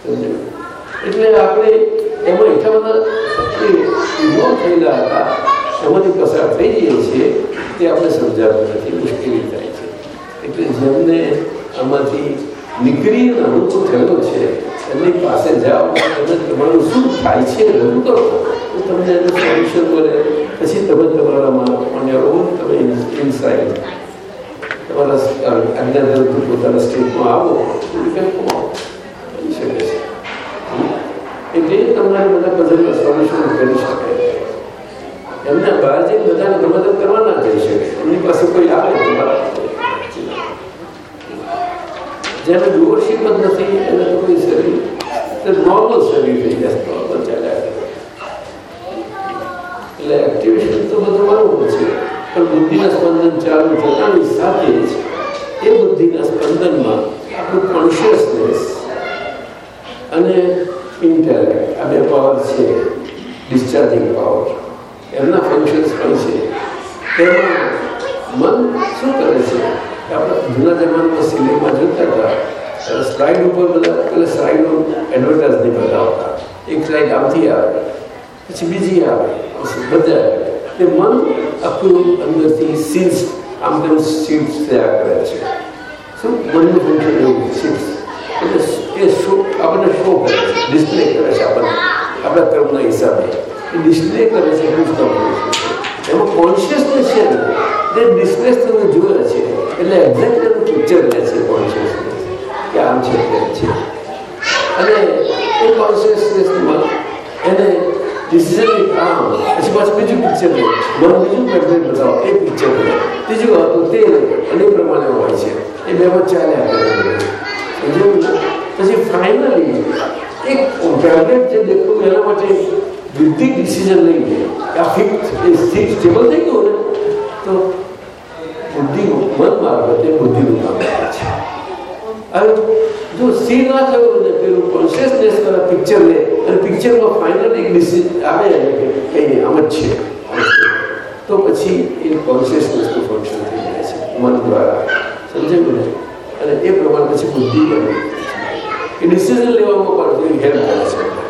એટલે આપણે એમાં એટલા બધા ન થયેલા હતા, એમાંથી પસાર થઈ જઈએ છીએ, તે આપણે સમજાતું નથી, મુશ્કેલી થાય છે. એટલે જેમને આમાંથી નીકળી અનુભવ થયો છે, એમની પાસે જાઓ તમે તમારું શું થાય છે રજૂ કરો. તો તમને એનું સોલ્યુશન મળે. પછી તમે તમારામાં અને ઓન તમે ઇનસાઇડ તમારા આજ્ઞાધર્મથી પોતાના સ્ટેટમાં આવો, તો you નોર્મલ શરીર થઈ. એટલે એક્ટિવેશન તો બધું બરોબર છે. પણ બુદ્ધિના સ્પંદન ચાલુ થતાની સાથે જ એ બુદ્ધિના સ્પંદનમાં આપણું કોન્શિયસનેસ અને ઇન્ટેલેક્ટ આ બે પાવર છે ડિસ્ચાર્જિંગ પાવર એમના ફંક્શન્સ પણ છે. તેમાં મન શું કરે છે? આપણે જૂના જમાનામાં સિનેમા જોતા હતા સ્લાઇડ ઉપર બધા પેલા સ્લાઇડનું એડવર્ટાઇઝ નહીં બતાવતા. એક સ્લાઇડ આમથી આવે, પછી બીજી આવે બધા તે મન આખું અંદરથી સીન્સ આમ તેમ શિફ્ટ થયા કરે છે. શું? મનનું ફંક્શન એવું શિફ્ટ એટલે એ શું આપણને શો કરે ડિસ્પ્લે કરે છે આપણને આપણા કર્મના હિસાબે. એ ડિસ્પ્લે કરે છે એમાં કોન્શિયસનેસ છે તે ડિસ્પ્લેસ તમે જુએ છે. એટલે એક્ઝેક્ટ એનું પિક્ચર લે છે કોન્શિયસનેસ કે આમ છે તેમ છે. અને એ કોન્શિયસનેસમાં એને ડિસિઝન આમ પછી બીજું પિક્ચર લે. મને બીજું પિક્ચર લે. ત્રીજું તે લે પ્રમાણે હોય છે. એ બેમાં ચાલ્યા કરે. સમજાયું? પછી ફાઇનલી એક ટાર્ગેટ જે દેખવું એના માટે બુદ્ધિ ડિસિઝન લઈને કે આ ફિક્સ એ સ્થિર સ્ટેબલ થઈ ગયું ને તો બુદ્ધિનું મન મારફતે બુદ્ધિનું કામ કરે છે હવે જો સ્થિર ના થયું ને પેલું કોન્શિયસનેસ વાળા પિક્ચર લે અને પિક્ચરમાં ફાઇનલ એક ડિસિઝન આવે ને કે કંઈ નહીં આમ જ છે આમ જ છે. તો પછી એ કોન્શિયસનેસનું ફંક્શન થઈ જાય છે, મન દ્વારા સમજાયું ને અને એ પ્રમાણે પછી બુદ્ધિ બને. એ ડિસિઝન લેવામાં પણ હેલ્પ કરે છે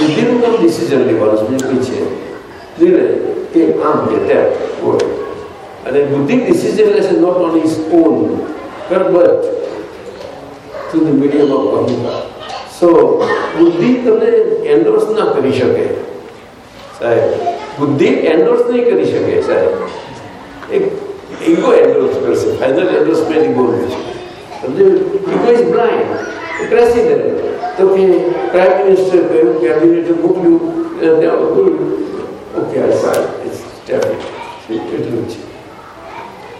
બુદ્ધિનું પણ ડિસિઝન લેવાનું? બીજું છે? નિર્ણય કે આમ કે તેમ. અને બુદ્ધિ ડિસિઝન લેશે not on is on but to the medium of computer so બુદ્ધિ તમને એન્ડોર્સ ના કરી શકે. સાહેબ, બુદ્ધિ એન્ડોર્સ નહીં કરી શકે, સાહેબ. એક ઈગો એન્ડોર્સ કરશે. ફાઇનલ એન્ડોર્સમેન્ટ ઈગો છે. ઇઝ બ્લાઇન્ડ પ્રેસિડેન્ટ તો કે પ્રાઇમ મિનિસ્ટર કહ્યું કેબિનેટ મોકલ્યું ત્યાં ઓકે આ એટલું છે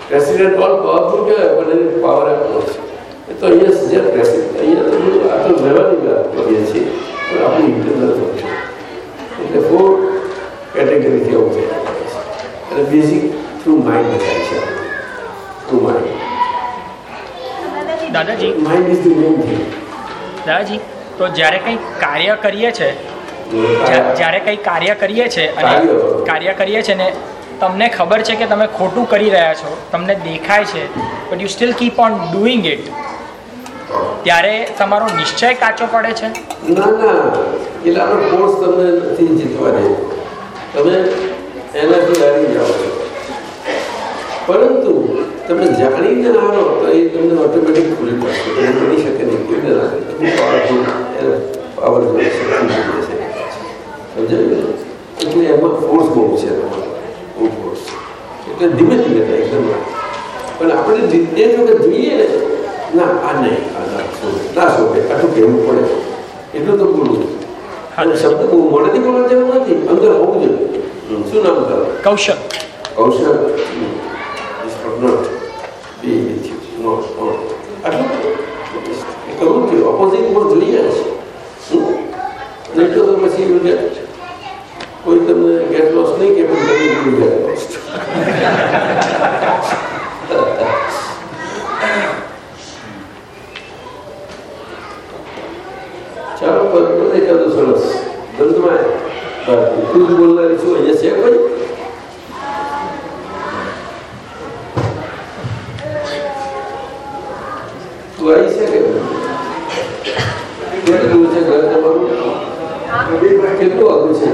પ્રેસિડેન્ટ ઓલ પાવરફુલ કહેવાય પણ એને પાવર આપવો છે તો અહીંયા જે પ્રેસિડેન્ટ અહીંયા તો બધું આ તો વ્યવહારિક વાત કરીએ છીએ પણ આપણું ઇન્ટરનલ ફંક્શન એટલે ફોર છે અને બેઝિક થ્રુ માઇન્ડ થાય છે through mind Dadaji mind is the main thing Dadaji તો જ્યારે કંઈ કાર્ય કરીએ છે જ્યારે કંઈ કાર્ય કરીએ છે અને કાર્ય. કરીએ છે ને તમને ખબર છે કે તમે ખોટું કરી રહ્યા છો તમને દેખાય છે but you still keep on doing it ત્યારે તમારો નિશ્ચય કાચો પડે છે? ના ના. એટલે આપણો ફોર્સ તમને નથી જીતવા દે તમે એનાથી હારી જાઓ પરંતુ તમે જાણીને હારો તો એ તમને ઓટોમેટિક ખુલી પડશે એ બની શકે નહીં કોઈને ના કરે તમે પાવરફુલ એને પાવર જોઈએ છે ખુલી જશે સમજાયું ને? એટલે એમાં ફોર્સ બહુ છે તમારો બહુ ફોર્સ એટલે ધીમે ધીમે થાય એકદમ પણ આપણે જી- એ જો કે જોઈએ ને ના આ નહીં આ ના શોભે ના શોભે આટલું કહેવું પડે એટલું તો બોલવું અને શબ્દ બહુ મોડેથી બોલવા જેવું નથી અંદર હોવું જોઈએ હમ. શું નામ તારું Kaushal Kaushal not be with you not not આટલું કરવું જોઈએ પર છે? નહીં તો પછી એવું કે કોઈ તમને ગેટ લોસ નહીં કે પણ તમે બીજું ગેટ લોસ ચાલો બધે કાઢો સરસ દંતમાં તું જ બોલનારી છું અહીંયા છે કોઈ તું આવી છે કે કેટલું છે? ઘર તમારું? કેટલું આગળ છે?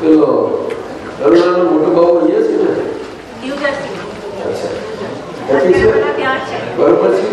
પેલો અરુણાનો મોટો ભાવ અહીંયા છે ને? બરોબર છે.